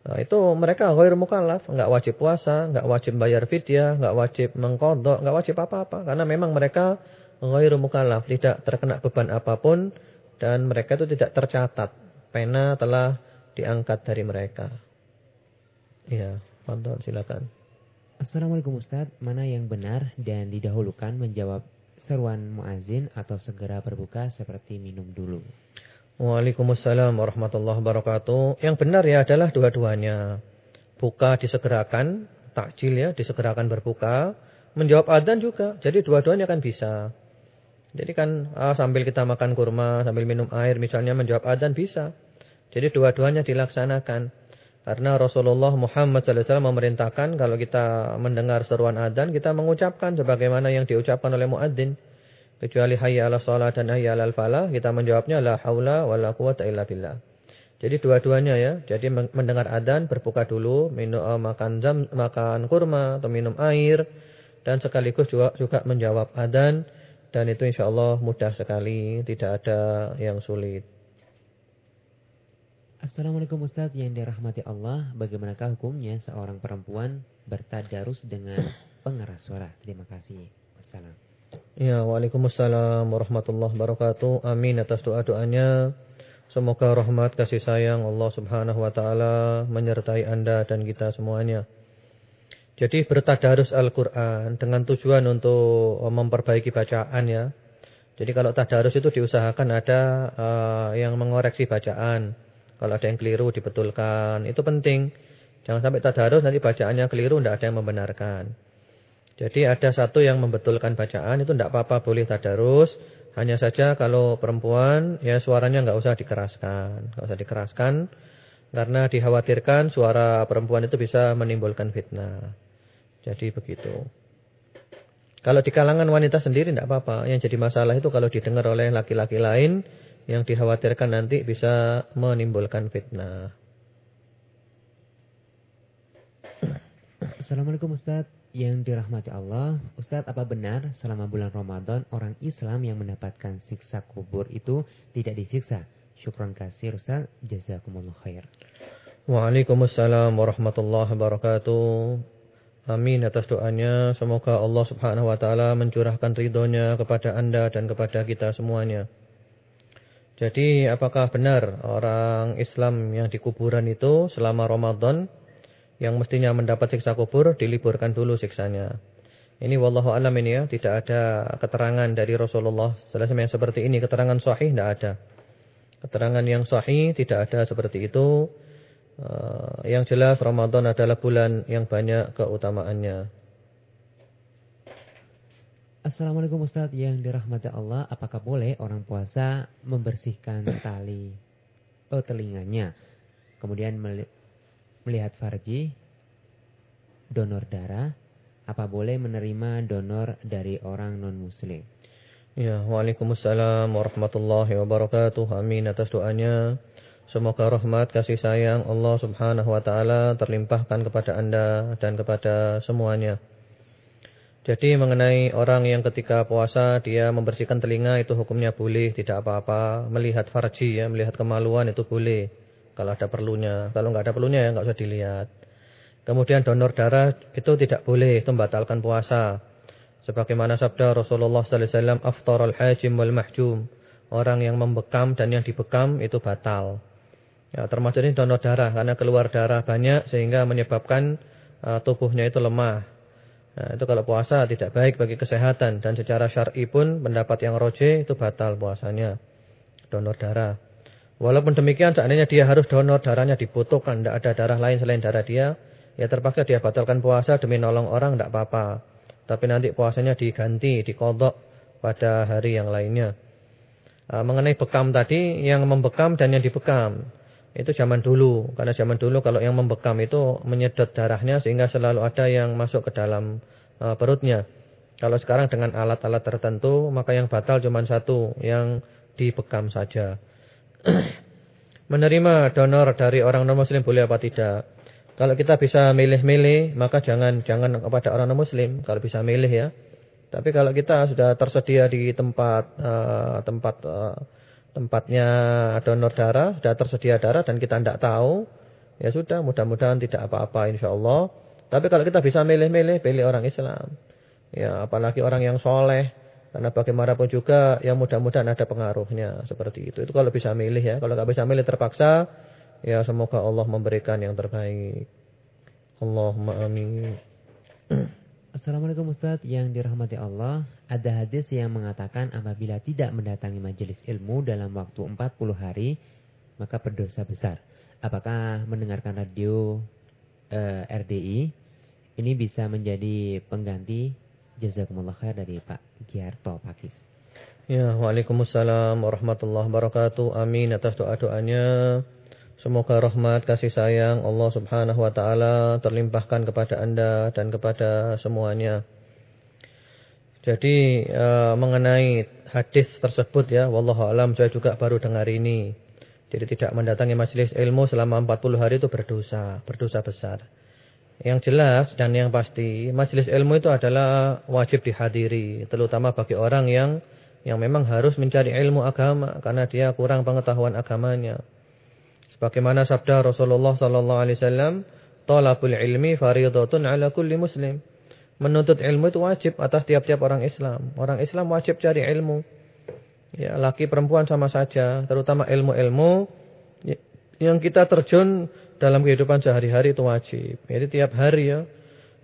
Speaker 1: nah, itu mereka ghair mukallaf, enggak wajib puasa, enggak wajib bayar fidyah, enggak wajib mengqadha, enggak wajib apa-apa karena memang mereka ghair mukallaf, tidak terkena beban apa pun dan mereka itu tidak tercatat. Pena telah diangkat dari mereka. Iya, Fadhol silakan.
Speaker 2: Assalamualaikum Ustaz, mana yang benar dan didahulukan menjawab seruan muazin atau segera berbuka seperti minum dulu?
Speaker 1: Waalaikumsalam warahmatullahi wabarakatuh. Yang benar ya adalah dua-duanya. Buka disegerakan, takjil ya, disegerakan berbuka. Menjawab adzan juga. Jadi dua-duanya kan bisa. Jadi kan ah, sambil kita makan kurma, sambil minum air misalnya menjawab adzan bisa. Jadi dua-duanya dilaksanakan. Karena Rasulullah Muhammad SAW memerintahkan kalau kita mendengar seruan adzan kita mengucapkan sebagaimana yang diucapkan oleh muadzin. Kecuali hayya ala salat dan hayya ala falah, kita menjawabnya la haula wala quwata illa billah. Jadi dua-duanya ya. Jadi mendengar adzan berbuka dulu, minum uh, makan jam, makan kurma atau minum air dan sekaligus juga juga menjawab adzan dan itu insyaallah mudah sekali, tidak ada yang sulit.
Speaker 2: Assalamualaikum Ustaz yang dirahmati Allah Bagaimanakah hukumnya seorang perempuan bertadarus dengan pengeras suara Terima kasih Wassalamualaikum
Speaker 1: Ya, Waalaikumsalam warahmatullahi wabarakatuh. Amin atas doa-doanya. Semoga rahmat kasih sayang Allah Subhanahu wa taala menyertai Anda dan kita semuanya. Jadi bertadarus Al-Quran dengan tujuan untuk memperbaiki bacaan ya. Jadi kalau tadarus itu diusahakan ada uh, yang mengoreksi bacaan. Kalau ada yang keliru dibetulkan. Itu penting. Jangan sampai tadarus nanti bacaannya keliru tidak ada yang membenarkan. Jadi ada satu yang membetulkan bacaan itu tidak apa-apa boleh tadarus. Hanya saja kalau perempuan ya suaranya nggak usah dikeraskan. nggak usah dikeraskan. Karena dikhawatirkan suara perempuan itu bisa menimbulkan fitnah. Jadi begitu. Kalau di kalangan wanita sendiri tidak apa-apa. Yang jadi masalah itu kalau didengar oleh laki-laki lain yang dikhawatirkan nanti bisa menimbulkan fitnah.
Speaker 2: Assalamualaikum Ustaz yang dirahmati Allah. Ustaz apa benar selama bulan Ramadan orang Islam yang mendapatkan siksa kubur itu tidak disiksa? Syukron kasih Ustaz. Jazakumullah khair.
Speaker 1: Waalaikumsalam warahmatullahi wabarakatuh. Amin atas doanya. Semoga Allah subhanahu wa ta'ala mencurahkan ridhonya kepada anda dan kepada kita semuanya. Jadi apakah benar orang Islam yang di kuburan itu selama Ramadan yang mestinya mendapat siksa kubur diliburkan dulu siksanya. Ini wallahu alam ini ya, tidak ada keterangan dari Rasulullah sallallahu yang seperti ini, keterangan sahih tidak ada. Keterangan yang sahih tidak ada seperti itu. Uh, yang jelas Ramadan adalah bulan yang banyak keutamaannya.
Speaker 2: Assalamualaikum Ustaz yang dirahmati Allah. Apakah boleh orang puasa membersihkan tali oh, telinganya, kemudian melihat farji, donor darah, apa boleh menerima donor dari orang non Muslim?
Speaker 1: Ya, Waalaikumsalam warahmatullahi wabarakatuh. Amin atas doanya. Semoga rahmat kasih sayang Allah subhanahu wa ta'ala terlimpahkan kepada anda dan kepada semuanya. Jadi mengenai orang yang ketika puasa dia membersihkan telinga itu hukumnya boleh, tidak apa-apa. Melihat farji ya, melihat kemaluan itu boleh. Kalau ada perlunya. Kalau nggak ada perlunya ya nggak usah dilihat. Kemudian donor darah itu tidak boleh, itu membatalkan puasa. Sebagaimana sabda Rasulullah sallallahu alaihi wasallam, "Aftaral hajim wal mahjum." Orang yang membekam dan yang dibekam itu batal. Ya, termasuk ini donor darah karena keluar darah banyak sehingga menyebabkan uh, tubuhnya itu lemah. Nah, itu kalau puasa tidak baik bagi kesehatan dan secara syar'i pun pendapat yang roje itu batal puasanya. Donor darah. Walaupun demikian seandainya dia harus donor darahnya dibutuhkan, tidak ada darah lain selain darah dia, ya terpaksa dia batalkan puasa demi nolong orang tidak apa-apa. Tapi nanti puasanya diganti, dikodok pada hari yang lainnya. Uh, mengenai bekam tadi, yang membekam dan yang dibekam. Itu zaman dulu. Karena zaman dulu kalau yang membekam itu menyedot darahnya sehingga selalu ada yang masuk ke dalam uh, perutnya. Kalau sekarang dengan alat-alat tertentu maka yang batal cuma satu. Yang dibekam saja. Menerima donor dari orang non-muslim boleh apa tidak? Kalau kita bisa milih-milih maka jangan jangan kepada orang non-muslim. Kalau bisa milih ya. Tapi kalau kita sudah tersedia di tempat uh, tempat uh, tempatnya donor darah, sudah tersedia darah dan kita tidak tahu, ya sudah mudah-mudahan tidak apa-apa insya Allah. Tapi kalau kita bisa milih-milih, pilih orang Islam. Ya, apalagi orang yang soleh. Karena bagaimanapun juga yang mudah-mudahan ada pengaruhnya seperti itu. Itu kalau bisa milih ya. Kalau nggak bisa milih terpaksa, ya semoga Allah memberikan yang terbaik. Allahumma amin.
Speaker 2: Assalamualaikum Ustaz yang dirahmati Allah. Ada hadis yang mengatakan apabila tidak mendatangi majelis ilmu dalam waktu 40 hari, maka berdosa besar. Apakah mendengarkan radio eh, RDI ini bisa menjadi pengganti jazakumullah khair dari Pak Giarto Pakis?
Speaker 1: Ya, Waalaikumsalam warahmatullahi wabarakatuh. Amin atas doa-doanya. Semoga rahmat kasih sayang Allah Subhanahu wa taala terlimpahkan kepada Anda dan kepada semuanya. Jadi e, mengenai hadis tersebut ya, wallahu alam saya juga baru dengar ini. Jadi tidak mendatangi majelis ilmu selama 40 hari itu berdosa, berdosa besar. Yang jelas dan yang pasti, majelis ilmu itu adalah wajib dihadiri, terutama bagi orang yang yang memang harus mencari ilmu agama karena dia kurang pengetahuan agamanya. Sebagaimana sabda Rasulullah sallallahu alaihi wasallam, "Talabul ilmi fardhatun 'ala kulli muslim." Menuntut ilmu itu wajib atas tiap-tiap orang Islam. Orang Islam wajib cari ilmu. Ya, laki perempuan sama saja, terutama ilmu-ilmu yang kita terjun dalam kehidupan sehari-hari itu wajib. Jadi tiap hari ya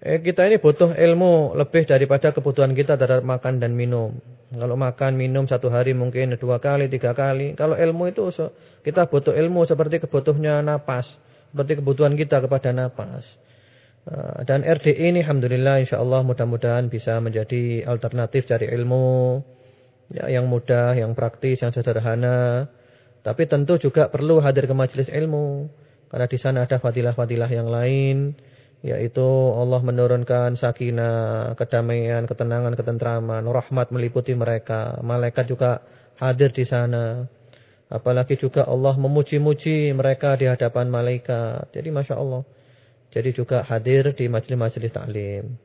Speaker 1: Eh, kita ini butuh ilmu lebih daripada kebutuhan kita terhadap makan dan minum. Kalau makan, minum satu hari mungkin dua kali, tiga kali. Kalau ilmu itu kita butuh ilmu seperti kebutuhannya napas. Seperti kebutuhan kita kepada napas. Eh, dan RDI ini Alhamdulillah insya Allah mudah-mudahan bisa menjadi alternatif dari ilmu. Ya, yang mudah, yang praktis, yang sederhana. Tapi tentu juga perlu hadir ke majelis ilmu. Karena di sana ada fadilah-fadilah yang lain yaitu Allah menurunkan sakinah, kedamaian, ketenangan, ketentraman, rahmat meliputi mereka. Malaikat juga hadir di sana. Apalagi juga Allah memuji-muji mereka di hadapan malaikat. Jadi Masya Allah. Jadi juga hadir di majelis-majelis taklim.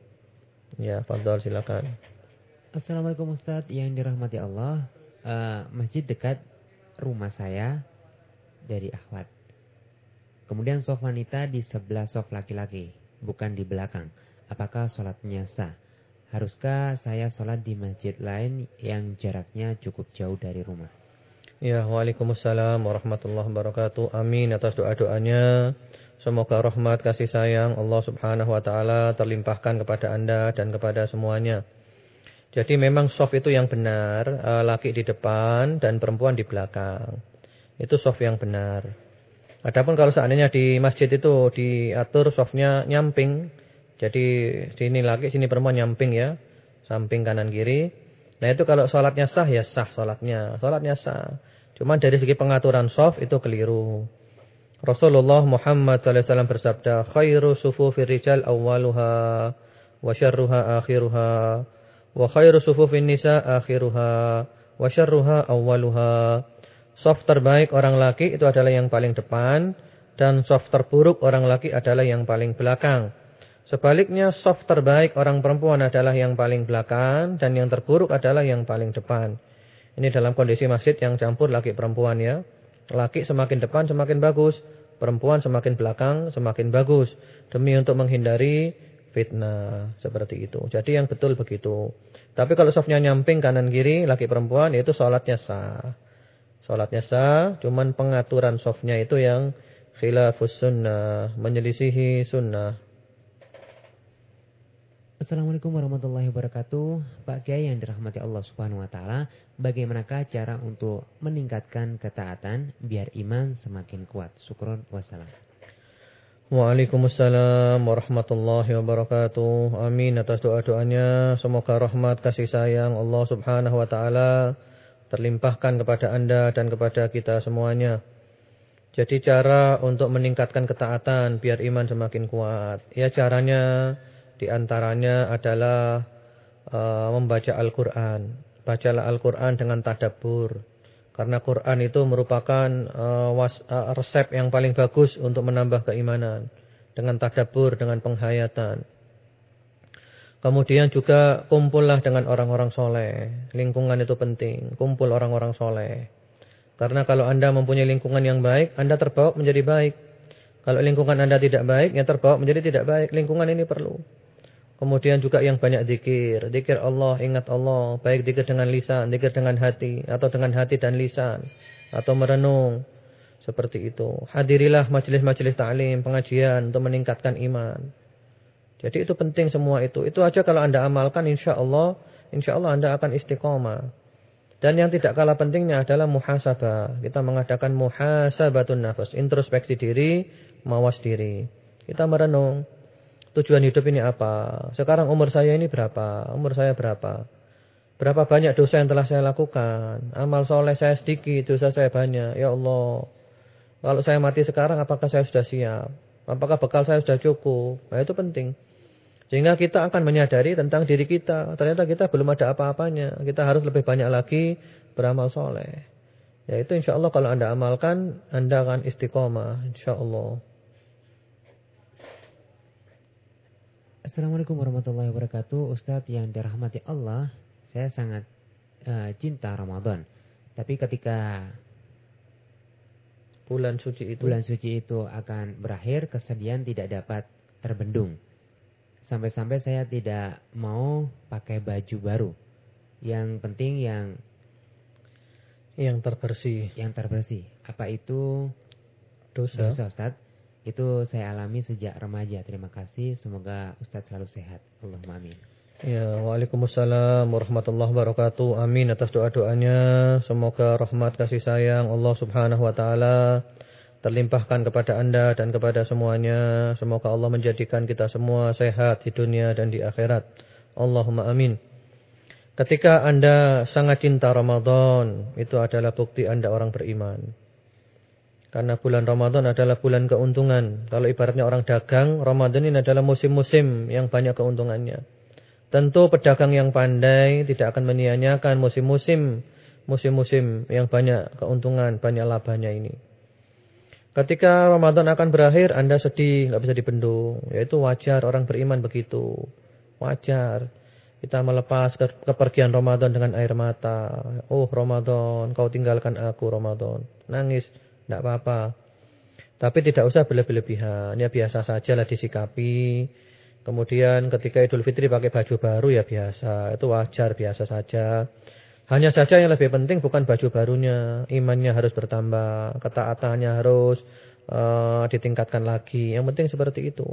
Speaker 1: Ya, Fadol silakan.
Speaker 2: Assalamualaikum Ustaz yang dirahmati Allah. Uh, masjid dekat rumah saya dari akhwat. Kemudian soft wanita di sebelah soft laki-laki bukan di belakang. Apakah sholatnya sah? Haruskah saya sholat di masjid lain yang jaraknya cukup jauh dari rumah?
Speaker 1: Ya, Waalaikumsalam warahmatullahi wabarakatuh. Amin atas doa-doanya. Semoga rahmat kasih sayang Allah Subhanahu wa taala terlimpahkan kepada Anda dan kepada semuanya. Jadi memang soft itu yang benar, eh, laki di depan dan perempuan di belakang. Itu soft yang benar. Adapun kalau seandainya di masjid itu diatur softnya nyamping, jadi sini laki, sini perempuan nyamping ya, samping kanan kiri. Nah itu kalau sholatnya sah ya sah sholatnya, sholatnya sah. Cuman dari segi pengaturan soft itu keliru. Rasulullah Muhammad SAW bersabda, khairu sufufir rijal awwaluha, wa syarruha akhiruha, wa khairu sufufin nisa akhiruha, wa syarruha awwaluha. Soft terbaik orang laki itu adalah yang paling depan dan soft terburuk orang laki adalah yang paling belakang. Sebaliknya soft terbaik orang perempuan adalah yang paling belakang dan yang terburuk adalah yang paling depan. Ini dalam kondisi masjid yang campur laki perempuan ya. Laki semakin depan semakin bagus, perempuan semakin belakang semakin bagus demi untuk menghindari fitnah seperti itu. Jadi yang betul begitu. Tapi kalau softnya nyamping kanan kiri laki perempuan itu sholatnya sah. Sholatnya sah, cuman pengaturan softnya itu yang khilafus sunnah, menyelisihi sunnah.
Speaker 2: Assalamualaikum warahmatullahi wabarakatuh. Pak Kiai yang dirahmati Allah subhanahu wa ta'ala Bagaimanakah cara untuk meningkatkan ketaatan Biar iman semakin kuat? Syukron wassalam.
Speaker 1: Waalaikumsalam warahmatullahi wabarakatuh. Amin atas doa-doanya. Semoga rahmat kasih sayang Allah subhanahu wa ta'ala terlimpahkan kepada Anda dan kepada kita semuanya. Jadi cara untuk meningkatkan ketaatan biar iman semakin kuat. Ya caranya di antaranya adalah uh, membaca Al-Quran. Bacalah Al-Quran dengan tadabbur. Karena Quran itu merupakan uh, was, uh, resep yang paling bagus untuk menambah keimanan. Dengan tadabbur, dengan penghayatan. Kemudian juga kumpullah dengan orang-orang soleh. Lingkungan itu penting. Kumpul orang-orang soleh. Karena kalau anda mempunyai lingkungan yang baik, anda terbawa menjadi baik. Kalau lingkungan anda tidak baik, ya terbawa menjadi tidak baik. Lingkungan ini perlu. Kemudian juga yang banyak zikir. Zikir Allah, ingat Allah. Baik zikir dengan lisan, zikir dengan hati. Atau dengan hati dan lisan. Atau merenung. Seperti itu. Hadirilah majelis-majelis ta'lim, pengajian untuk meningkatkan iman. Jadi itu penting semua itu. Itu aja kalau anda amalkan insya Allah, insya Allah anda akan istiqomah. Dan yang tidak kalah pentingnya adalah muhasabah. Kita mengadakan muhasabatun nafas. Introspeksi diri, mawas diri. Kita merenung. Tujuan hidup ini apa? Sekarang umur saya ini berapa? Umur saya berapa? Berapa banyak dosa yang telah saya lakukan? Amal soleh saya sedikit, dosa saya banyak. Ya Allah. Kalau saya mati sekarang apakah saya sudah siap? Apakah bekal saya sudah cukup? Nah itu penting. Sehingga kita akan menyadari tentang diri kita. Ternyata kita belum ada apa-apanya. Kita harus lebih banyak lagi beramal soleh. Ya itu insya Allah kalau anda amalkan, anda akan istiqomah. Insya Allah.
Speaker 2: Assalamualaikum warahmatullahi wabarakatuh. Ustadz yang dirahmati Allah, saya sangat uh, cinta Ramadan. Tapi ketika
Speaker 1: bulan suci itu
Speaker 2: bulan suci itu akan berakhir, kesedihan tidak dapat terbendung. Sampai-sampai saya tidak mau pakai baju baru. Yang penting yang
Speaker 1: yang terbersih.
Speaker 2: Yang terbersih. Apa itu
Speaker 1: dosa?
Speaker 2: Dosa, Ustaz. Itu saya alami sejak remaja. Terima kasih. Semoga Ustadz selalu sehat. Allahumma amin.
Speaker 1: Ya, Waalaikumsalam warahmatullahi wabarakatuh. Amin atas doa-doanya. Semoga rahmat kasih sayang Allah Subhanahu wa taala terlimpahkan kepada Anda dan kepada semuanya. Semoga Allah menjadikan kita semua sehat di dunia dan di akhirat. Allahumma amin. Ketika Anda sangat cinta Ramadan, itu adalah bukti Anda orang beriman. Karena bulan Ramadan adalah bulan keuntungan. Kalau ibaratnya orang dagang, Ramadan ini adalah musim-musim yang banyak keuntungannya. Tentu pedagang yang pandai tidak akan menyia-nyiakan musim-musim musim-musim yang banyak keuntungan, banyak labanya ini. Ketika Ramadan akan berakhir, Anda sedih, nggak bisa dibendung. Yaitu wajar orang beriman begitu. Wajar. Kita melepas ke kepergian Ramadan dengan air mata. Oh Ramadan, kau tinggalkan aku Ramadan. Nangis. Tidak apa-apa. Tapi tidak usah berlebih-lebihan. Ya biasa saja lah disikapi. Kemudian ketika Idul Fitri pakai baju baru ya biasa. Itu wajar, biasa saja. Hanya saja yang lebih penting bukan baju barunya. Imannya harus bertambah. Ketaatannya harus uh, ditingkatkan lagi. Yang penting seperti itu.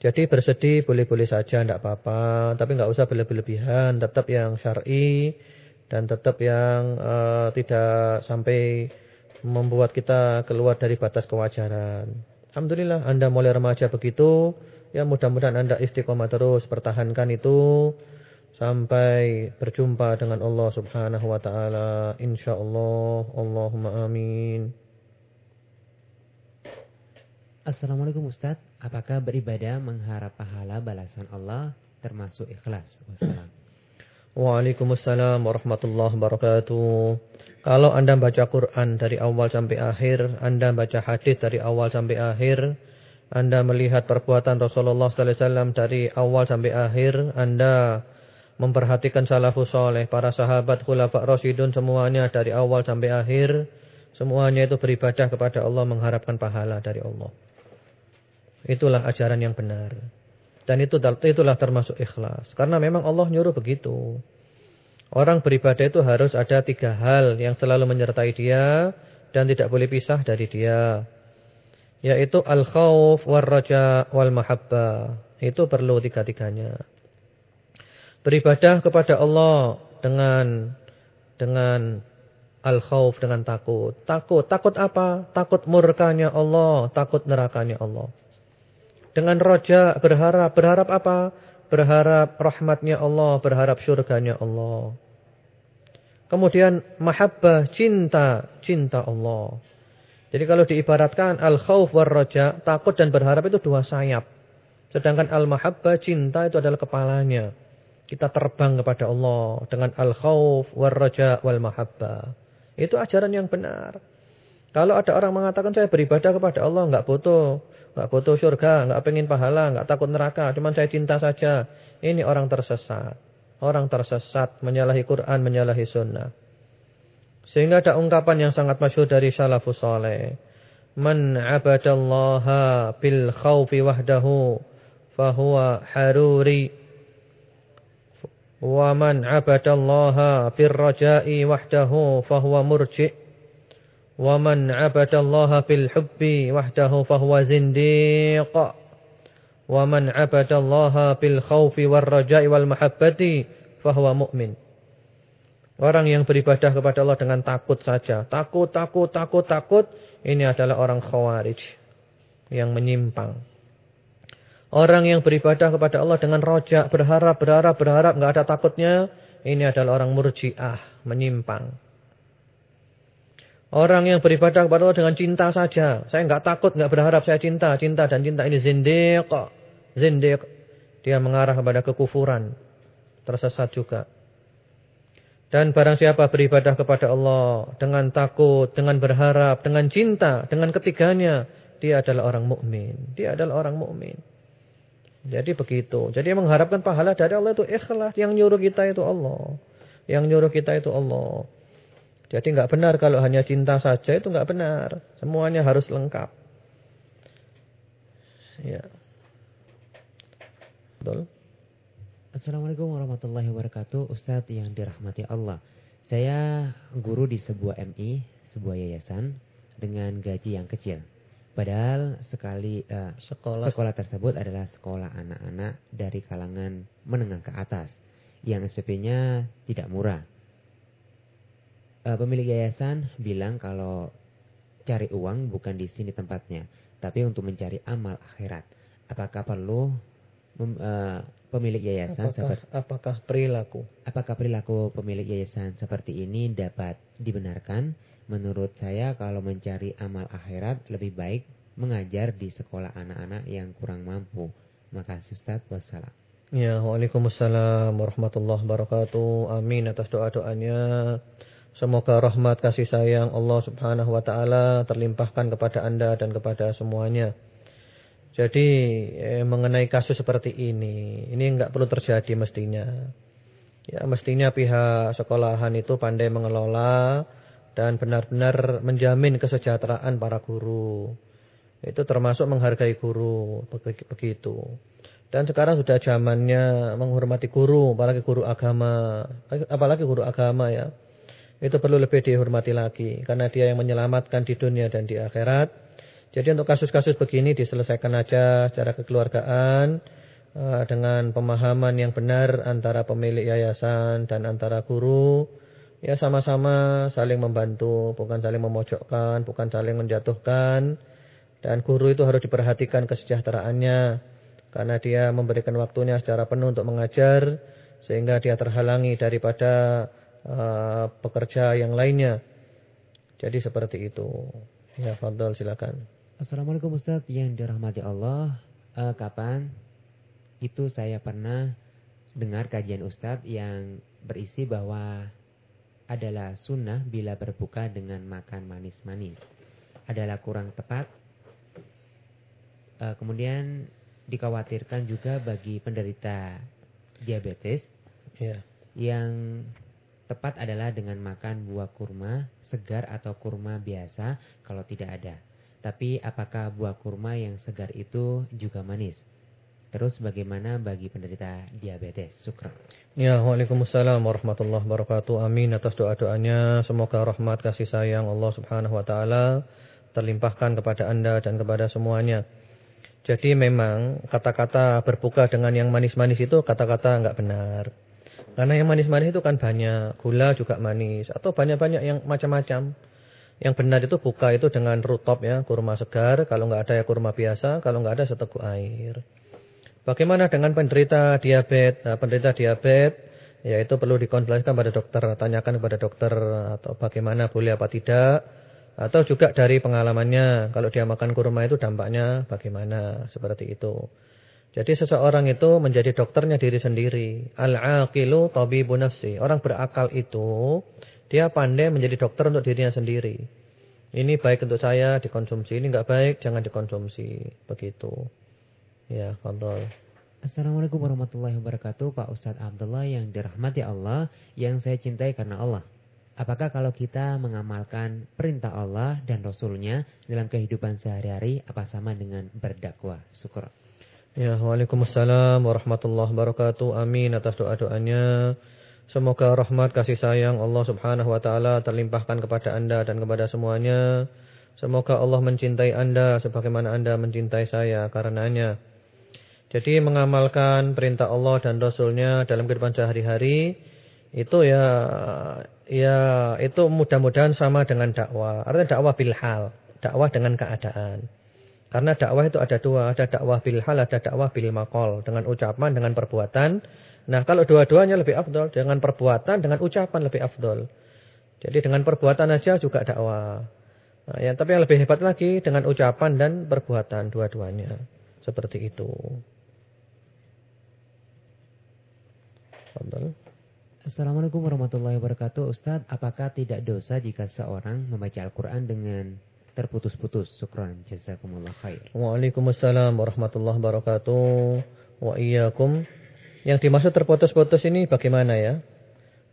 Speaker 1: Jadi bersedih boleh-boleh saja, tidak apa-apa. Tapi nggak usah berlebih-lebihan. Tetap yang syar'i dan tetap yang uh, tidak sampai membuat kita keluar dari batas kewajaran. Alhamdulillah Anda mulai remaja begitu. Ya mudah-mudahan Anda istiqomah terus pertahankan itu sampai berjumpa dengan Allah Subhanahu wa taala insyaallah. Allahumma amin.
Speaker 2: Assalamualaikum Ustaz, apakah beribadah mengharap pahala balasan Allah termasuk ikhlas? Wassalamualaikum.
Speaker 1: Waalaikumsalam warahmatullahi wabarakatuh. Kalau Anda baca Quran dari awal sampai akhir, Anda baca hadis dari awal sampai akhir, Anda melihat perbuatan Rasulullah sallallahu alaihi wasallam dari awal sampai akhir, Anda memperhatikan salafus saleh, para sahabat khulafa rasyidun semuanya dari awal sampai akhir, semuanya itu beribadah kepada Allah mengharapkan pahala dari Allah. Itulah ajaran yang benar. Dan itu itulah termasuk ikhlas. Karena memang Allah nyuruh begitu. Orang beribadah itu harus ada tiga hal yang selalu menyertai dia dan tidak boleh pisah dari dia. Yaitu al-khawf, war-raja, wal-mahabbah. Itu perlu tiga-tiganya. Beribadah kepada Allah dengan dengan al-khawf, dengan takut. Takut, takut apa? Takut murkanya Allah, takut nerakanya Allah. Dengan roja berharap. Berharap apa? Berharap rahmatnya Allah. Berharap syurganya Allah. Kemudian mahabbah, cinta. Cinta Allah. Jadi kalau diibaratkan al-khawf war roja, takut dan berharap itu dua sayap. Sedangkan al-mahabbah, cinta itu adalah kepalanya. Kita terbang kepada Allah dengan al-khawf war roja wal mahabbah. Itu ajaran yang benar. Kalau ada orang mengatakan saya beribadah kepada Allah, enggak butuh Enggak butuh surga, enggak pengen pahala, enggak takut neraka, cuma saya cinta saja. Ini orang tersesat. Orang tersesat, menyalahi Quran, menyalahi sunnah. Sehingga ada ungkapan yang sangat masyhur dari salafus saleh. Man abadallaha bil khawfi wahdahu fahuwa haruri. Wa man abadallaha bil raja'i wahdahu fahuwa murji'. ومن عبد الله بالحب وحده فهو زنديق ومن عبد الله بالخوف والرجاء والمحبة فهو مؤمن Orang yang beribadah kepada Allah dengan takut saja. Takut, takut, takut, takut. Ini adalah orang khawarij. Yang menyimpang. Orang yang beribadah kepada Allah dengan rojak. Berharap, berharap, berharap. Enggak ada takutnya. Ini adalah orang murjiah. Menyimpang. Orang yang beribadah kepada Allah dengan cinta saja. Saya enggak takut, enggak berharap saya cinta. Cinta dan cinta ini zindiq. Zindiq. Dia mengarah kepada kekufuran. Tersesat juga. Dan barang siapa beribadah kepada Allah dengan takut, dengan berharap, dengan cinta, dengan ketiganya, dia adalah orang mukmin. Dia adalah orang mukmin. Jadi begitu. Jadi mengharapkan pahala dari Allah itu ikhlas. Yang nyuruh kita itu Allah. Yang nyuruh kita itu Allah. Jadi nggak benar kalau hanya cinta saja itu nggak benar. Semuanya harus lengkap. Ya.
Speaker 2: Betul. Assalamualaikum warahmatullahi wabarakatuh. Ustadz yang dirahmati Allah. Saya guru di sebuah MI, sebuah yayasan dengan gaji yang kecil. Padahal sekali uh, sekolah. sekolah tersebut adalah sekolah anak-anak dari kalangan menengah ke atas yang SPP-nya tidak murah. Uh, pemilik yayasan bilang kalau cari uang bukan di sini tempatnya, tapi untuk mencari amal akhirat. Apakah perlu mem, uh, pemilik yayasan
Speaker 1: apakah, seperti apakah perilaku
Speaker 2: apakah perilaku pemilik yayasan seperti ini dapat dibenarkan? Menurut saya kalau mencari amal akhirat lebih baik mengajar di sekolah anak-anak yang kurang mampu. Makasih Ustaz. Wassalam.
Speaker 1: Ya, Waalaikumsalam warahmatullahi wabarakatuh. Amin atas doa-doanya. Semoga rahmat kasih sayang Allah Subhanahu wa taala terlimpahkan kepada Anda dan kepada semuanya. Jadi eh, mengenai kasus seperti ini, ini enggak perlu terjadi mestinya. Ya, mestinya pihak sekolahan itu pandai mengelola dan benar-benar menjamin kesejahteraan para guru. Itu termasuk menghargai guru, begitu. Dan sekarang sudah zamannya menghormati guru, apalagi guru agama, apalagi guru agama ya. Itu perlu lebih dihormati lagi karena dia yang menyelamatkan di dunia dan di akhirat. Jadi untuk kasus-kasus begini diselesaikan aja secara kekeluargaan eh, dengan pemahaman yang benar antara pemilik yayasan dan antara guru ya sama-sama saling membantu, bukan saling memojokkan, bukan saling menjatuhkan. Dan guru itu harus diperhatikan kesejahteraannya karena dia memberikan waktunya secara penuh untuk mengajar sehingga dia terhalangi daripada uh, pekerja yang lainnya. Jadi seperti itu. Ya, Fadl silakan.
Speaker 2: Assalamualaikum Ustaz yang dirahmati Allah. Uh, kapan itu saya pernah dengar kajian Ustadz yang berisi bahwa adalah sunnah bila berbuka dengan makan manis-manis. Adalah kurang tepat. Uh, kemudian dikhawatirkan juga bagi penderita diabetes yeah. yang tepat adalah dengan makan buah kurma segar atau kurma biasa kalau tidak ada. Tapi apakah buah kurma yang segar itu juga manis? Terus bagaimana bagi penderita diabetes? Sukra.
Speaker 1: Ya, Waalaikumsalam warahmatullahi wabarakatuh. Amin atas doa-doanya. Semoga rahmat kasih sayang Allah Subhanahu wa taala terlimpahkan kepada Anda dan kepada semuanya. Jadi memang kata-kata berbuka dengan yang manis-manis itu kata-kata enggak benar. Karena yang manis-manis itu kan banyak, gula juga manis atau banyak-banyak yang macam-macam. Yang benar itu buka itu dengan rutop ya, kurma segar, kalau enggak ada ya kurma biasa, kalau enggak ada seteguk air. Bagaimana dengan penderita diabetes? Nah, penderita diabetes yaitu perlu dikonsultasikan pada dokter, tanyakan kepada dokter atau bagaimana boleh apa tidak atau juga dari pengalamannya kalau dia makan kurma itu dampaknya bagaimana seperti itu. Jadi seseorang itu menjadi dokternya diri sendiri. Al-aqilu tabibun nafsi. Orang berakal itu dia pandai menjadi dokter untuk dirinya sendiri. Ini baik untuk saya dikonsumsi, ini enggak baik jangan dikonsumsi. Begitu. Ya, fadol.
Speaker 2: Assalamualaikum warahmatullahi wabarakatuh Pak Ustadz Abdullah yang dirahmati Allah Yang saya cintai karena Allah Apakah kalau kita mengamalkan perintah Allah dan Rasulnya Dalam kehidupan sehari-hari Apa sama dengan berdakwah? Syukur
Speaker 1: Ya, Waalaikumsalam warahmatullahi wabarakatuh Amin atas doa-doanya Semoga rahmat kasih sayang Allah subhanahu wa ta'ala Terlimpahkan kepada anda dan kepada semuanya Semoga Allah mencintai anda Sebagaimana anda mencintai saya karenanya jadi mengamalkan perintah Allah dan Rasulnya dalam kehidupan sehari-hari itu ya ya itu mudah-mudahan sama dengan dakwah. Artinya dakwah bilhal, dakwah dengan keadaan. Karena dakwah itu ada dua, ada dakwah bilhal, ada dakwah bil makol, dengan ucapan, dengan perbuatan. Nah, kalau dua-duanya lebih afdol, dengan perbuatan, dengan ucapan lebih afdol. Jadi dengan perbuatan aja juga dakwah. Nah, ya, tapi yang lebih hebat lagi dengan ucapan dan perbuatan dua-duanya. Seperti itu.
Speaker 2: Assalamualaikum warahmatullahi wabarakatuh Ustadz, apakah tidak dosa jika seorang membaca Al-Quran dengan terputus-putus? Syukran, jazakumullah khair
Speaker 1: Waalaikumsalam warahmatullahi wabarakatuh Wa iyyakum Yang dimaksud terputus-putus ini bagaimana ya?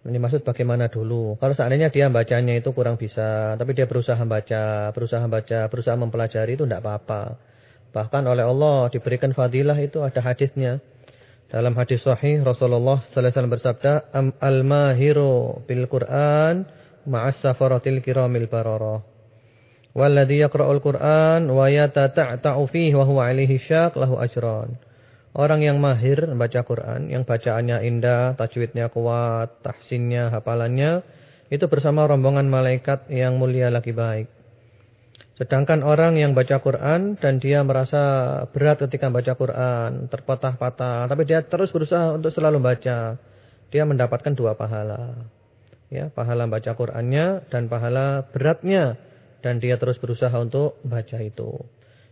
Speaker 1: Ini maksud bagaimana dulu Kalau seandainya dia bacanya itu kurang bisa Tapi dia berusaha baca Berusaha baca, berusaha mempelajari itu tidak apa-apa Bahkan oleh Allah diberikan fadilah itu ada hadisnya dalam hadis sahih Rasulullah sallallahu alaihi wasallam bersabda, "Al-mahiru bil Qur'an ma'as safaratil kiramil bararah." Walladhi yaqra'ul Qur'an wa yatata'ta'u fihi wa huwa 'alaihi syak lahu ajran. Orang yang mahir membaca Quran, yang bacaannya indah, tajwidnya kuat, tahsinnya, hafalannya, itu bersama rombongan malaikat yang mulia lagi baik. Sedangkan orang yang baca Quran dan dia merasa berat ketika baca Quran, terpatah-patah, tapi dia terus berusaha untuk selalu baca, dia mendapatkan dua pahala. Ya, pahala baca Qurannya dan pahala beratnya dan dia terus berusaha untuk baca itu.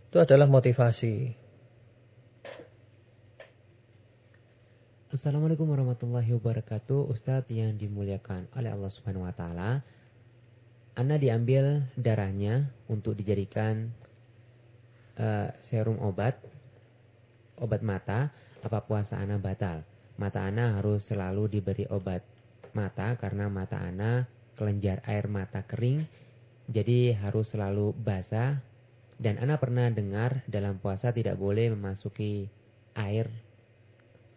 Speaker 1: Itu adalah motivasi.
Speaker 2: Assalamualaikum warahmatullahi wabarakatuh. Ustadz yang dimuliakan oleh Allah subhanahu wa ta'ala Anda diambil darahnya untuk dijadikan uh, serum obat Obat mata. Apa puasa Anda batal? Mata Anda harus selalu diberi obat mata Karena mata Anda kelenjar air mata kering Jadi harus selalu basah. Dan Anda pernah dengar dalam puasa tidak boleh memasuki air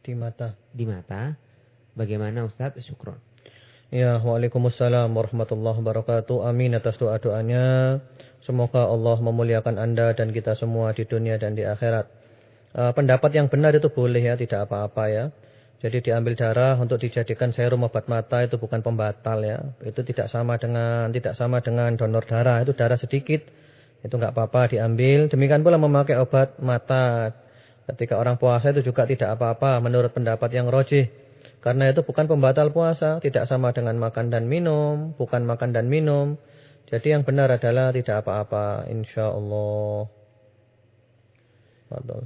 Speaker 1: di mata.
Speaker 2: Di mata. Bagaimana Ustaz? Syukron.
Speaker 1: Ya, Waalaikumsalam warahmatullahi wabarakatuh. Amin atas doa-doanya. Semoga Allah memuliakan Anda dan kita semua di dunia dan di akhirat. Uh, pendapat yang benar itu boleh ya, tidak apa-apa ya. Jadi diambil darah untuk dijadikan serum obat mata itu bukan pembatal ya. Itu tidak sama dengan tidak sama dengan donor darah. Itu darah sedikit. Itu enggak apa-apa diambil. Demikian pula memakai obat mata Ketika orang puasa itu juga tidak apa-apa menurut pendapat yang rojih. Karena itu bukan pembatal puasa, tidak sama dengan makan dan minum, bukan makan dan minum. Jadi yang benar adalah tidak apa-apa, insya Allah.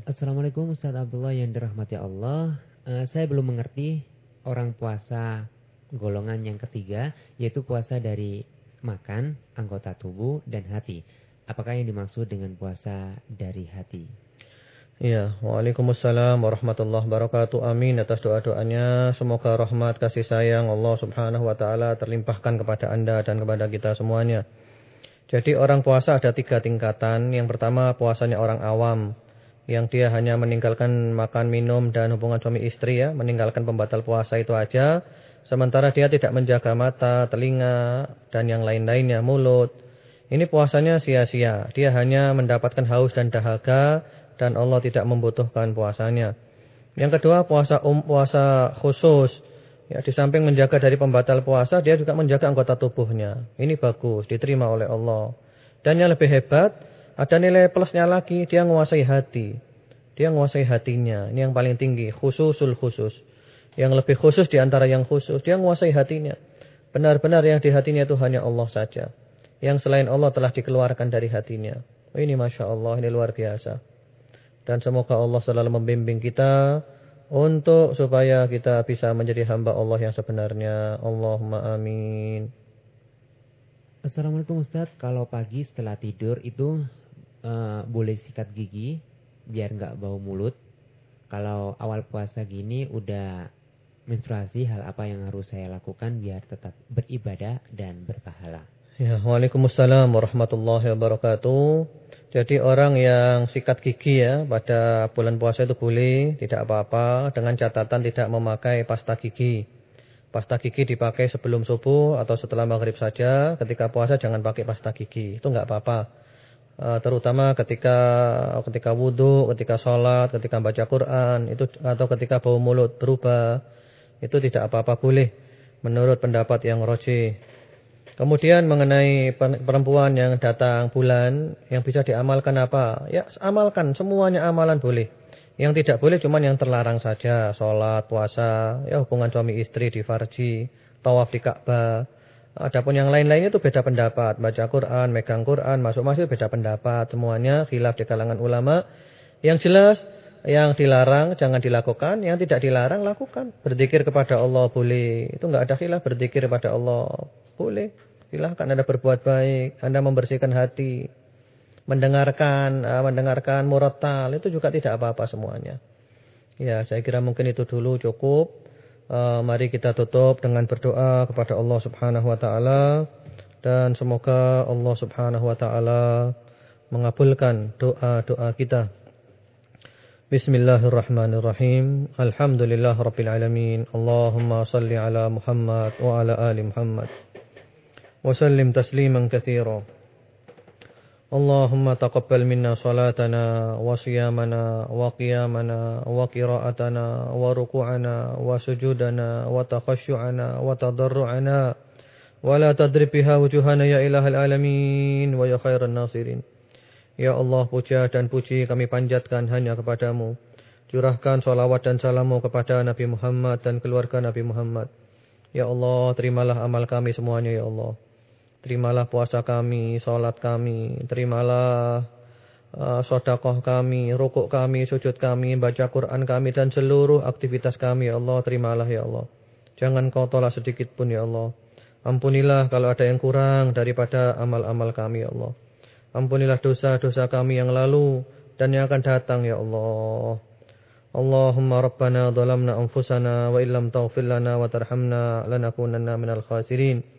Speaker 2: Assalamualaikum Ustaz Abdullah yang dirahmati Allah. Uh, saya belum mengerti orang puasa golongan yang ketiga, yaitu puasa dari makan, anggota tubuh, dan hati. Apakah yang dimaksud dengan puasa dari hati?
Speaker 1: Ya, Waalaikumsalam warahmatullahi wabarakatuh. Amin atas doa-doanya. Semoga rahmat kasih sayang Allah Subhanahu wa taala terlimpahkan kepada Anda dan kepada kita semuanya. Jadi orang puasa ada tiga tingkatan. Yang pertama puasanya orang awam yang dia hanya meninggalkan makan, minum dan hubungan suami istri ya, meninggalkan pembatal puasa itu aja. Sementara dia tidak menjaga mata, telinga dan yang lain-lainnya, mulut. Ini puasanya sia-sia. Dia hanya mendapatkan haus dan dahaga dan Allah tidak membutuhkan puasanya. Yang kedua puasa um, puasa khusus. Ya, di samping menjaga dari pembatal puasa, dia juga menjaga anggota tubuhnya. Ini bagus, diterima oleh Allah. Dan yang lebih hebat, ada nilai plusnya lagi, dia menguasai hati. Dia menguasai hatinya. Ini yang paling tinggi, khususul khusus. Yang lebih khusus di antara yang khusus, dia menguasai hatinya. Benar-benar yang di hatinya itu hanya Allah saja. Yang selain Allah telah dikeluarkan dari hatinya. Ini Masya Allah, ini luar biasa. Dan semoga Allah selalu membimbing kita untuk supaya kita bisa menjadi hamba Allah yang sebenarnya. Allahumma amin.
Speaker 2: Assalamualaikum Ustaz, kalau pagi setelah tidur itu uh, boleh sikat gigi biar nggak bau mulut. Kalau awal puasa gini udah menstruasi, hal apa yang harus saya lakukan biar tetap beribadah dan berpahala?
Speaker 1: Ya, Waalaikumsalam warahmatullahi wabarakatuh. Jadi orang yang sikat gigi ya pada bulan puasa itu boleh, tidak apa-apa dengan catatan tidak memakai pasta gigi. Pasta gigi dipakai sebelum subuh atau setelah maghrib saja. Ketika puasa jangan pakai pasta gigi, itu enggak apa-apa. Uh, terutama ketika ketika wudhu, ketika sholat, ketika baca Quran, itu atau ketika bau mulut berubah, itu tidak apa-apa boleh menurut pendapat yang roji. Kemudian mengenai perempuan yang datang bulan yang bisa diamalkan apa? Ya amalkan semuanya amalan boleh. Yang tidak boleh cuma yang terlarang saja, sholat, puasa, ya hubungan suami istri di farji, tawaf di Ka'bah. Adapun yang lain-lainnya itu beda pendapat, baca Quran, megang Quran, masuk masuk beda pendapat, semuanya khilaf di kalangan ulama. Yang jelas yang dilarang jangan dilakukan, yang tidak dilarang lakukan. Berzikir kepada Allah boleh. Itu enggak ada khilaf berzikir kepada Allah boleh. Silahkan Anda berbuat baik. Anda membersihkan hati. Mendengarkan, uh, mendengarkan murattal. Itu juga tidak apa-apa semuanya. Ya, saya kira mungkin itu dulu cukup. Uh, mari kita tutup dengan berdoa kepada Allah subhanahu wa ta'ala. Dan semoga Allah subhanahu wa ta'ala mengabulkan doa-doa kita. Bismillahirrahmanirrahim. Alhamdulillah rabbil alamin. Allahumma salli ala Muhammad wa ala ali Muhammad. وسلم تسليما كثيرا اللهم تقبل منا صلاتنا وصيامنا وقيامنا وقراءتنا وركوعنا وسجودنا وتخشعنا وتضرعنا ولا تضرب بها وجوهنا يا إله العالمين ويا خير الناصرين Ya Allah, puja dan puji kami panjatkan hanya kepadamu. Curahkan salawat dan salamu kepada Nabi Muhammad dan keluarga Nabi Muhammad. Ya Allah, terimalah amal kami semuanya, Ya Allah. Terimalah puasa kami, sholat kami, terimalah uh, sodakoh kami, rukuk kami, sujud kami, baca Quran kami, dan seluruh aktivitas kami, ya Allah. Terimalah, ya Allah. Jangan kau tolak sedikit pun, ya Allah. Ampunilah kalau ada yang kurang daripada amal-amal kami, ya Allah. Ampunilah dosa-dosa kami yang lalu dan yang akan datang, ya Allah. Allahumma rabbana dhalamna anfusana wa illam taghfir wa tarhamna lanakunanna minal khasirin.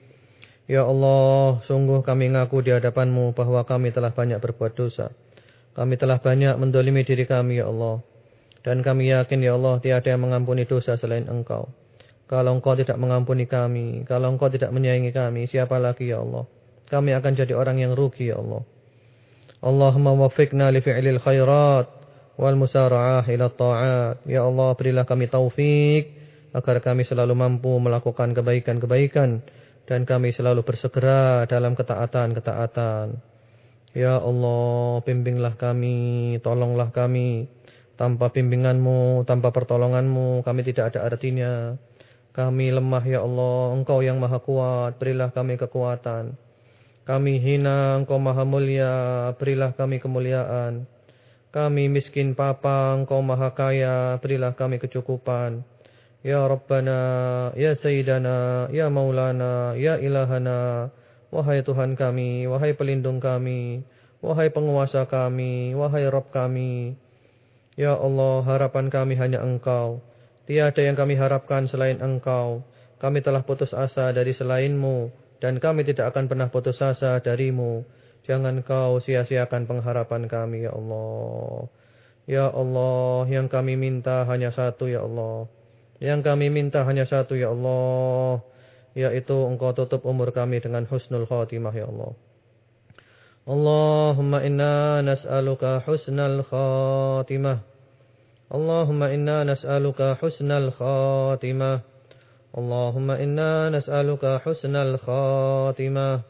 Speaker 1: Ya Allah, sungguh kami ngaku di hadapanmu bahwa kami telah banyak berbuat dosa. Kami telah banyak mendolimi diri kami, Ya Allah. Dan kami yakin, Ya Allah, tiada yang mengampuni dosa selain Engkau. Kalau Engkau tidak mengampuni kami, kalau Engkau tidak menyayangi kami, siapa lagi, Ya Allah? Kami akan jadi orang yang rugi, Ya Allah. Allahumma wafiqna li fi'lil khairat wal musara'ah ila ta'at. Ya Allah, berilah kami taufik agar kami selalu mampu melakukan kebaikan-kebaikan dan kami selalu bersegera dalam ketaatan-ketaatan. Ya Allah, bimbinglah kami, tolonglah kami. Tanpa bimbinganmu, tanpa pertolonganmu, kami tidak ada artinya. Kami lemah ya Allah, Engkau yang maha kuat, berilah kami kekuatan. Kami hina, Engkau maha mulia, berilah kami kemuliaan. Kami miskin papa, Engkau maha kaya, berilah kami kecukupan. Ya Rabbana, Ya Sayyidana, Ya Maulana, Ya Ilahana, Wahai Tuhan kami, Wahai pelindung kami, Wahai penguasa kami, Wahai Rabb kami. Ya Allah, harapan kami hanya Engkau. Tiada yang kami harapkan selain Engkau. Kami telah putus asa dari selainmu, dan kami tidak akan pernah putus asa darimu. Jangan kau sia-siakan pengharapan kami, Ya Allah. Ya Allah, yang kami minta hanya satu, Ya Allah. Yang kami minta hanya satu ya Allah. Yaitu engkau tutup umur kami dengan husnul khatimah ya Allah. Allahumma inna nas'aluka husnal khatimah. Allahumma inna nas'aluka husnal khatimah. Allahumma inna nas'aluka husnal khatimah.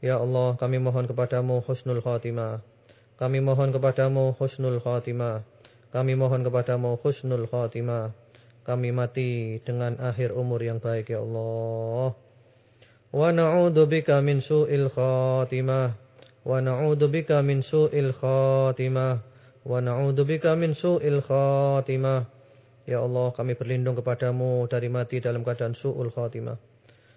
Speaker 1: Ya Allah, kami mohon kepadamu husnul khatimah. Kami mohon kepadamu husnul khatimah. Kami mohon kepadamu husnul khatimah kami mati dengan akhir umur yang baik ya Allah. Wa na'udzu bika min su'il khatimah. Wa na'udzu bika min su'il khatimah. Wa na'udzu bika min su'il khatimah. Ya Allah, kami berlindung kepadamu dari mati dalam keadaan su'ul khatimah.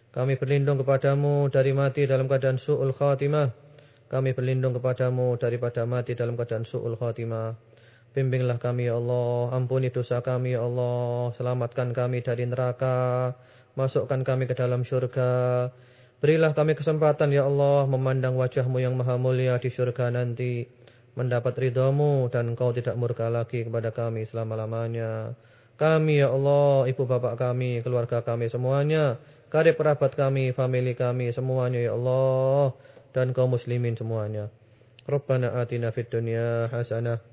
Speaker 1: Kami berlindung kepadamu dari mati dalam keadaan su'ul khatimah. Kami berlindung kepadamu daripada mati dalam keadaan su'ul khatimah. Bimbinglah kami ya Allah, ampuni dosa kami ya Allah, selamatkan kami dari neraka, masukkan kami ke dalam syurga. Berilah kami kesempatan ya Allah memandang wajahmu yang maha mulia di syurga nanti. Mendapat ridhamu dan engkau tidak murka lagi kepada kami selama-lamanya. Kami ya Allah, ibu bapak kami, keluarga kami semuanya. Karib kerabat kami, family kami semuanya ya Allah. Dan kaum muslimin semuanya. Rabbana atina fid dunya hasanah.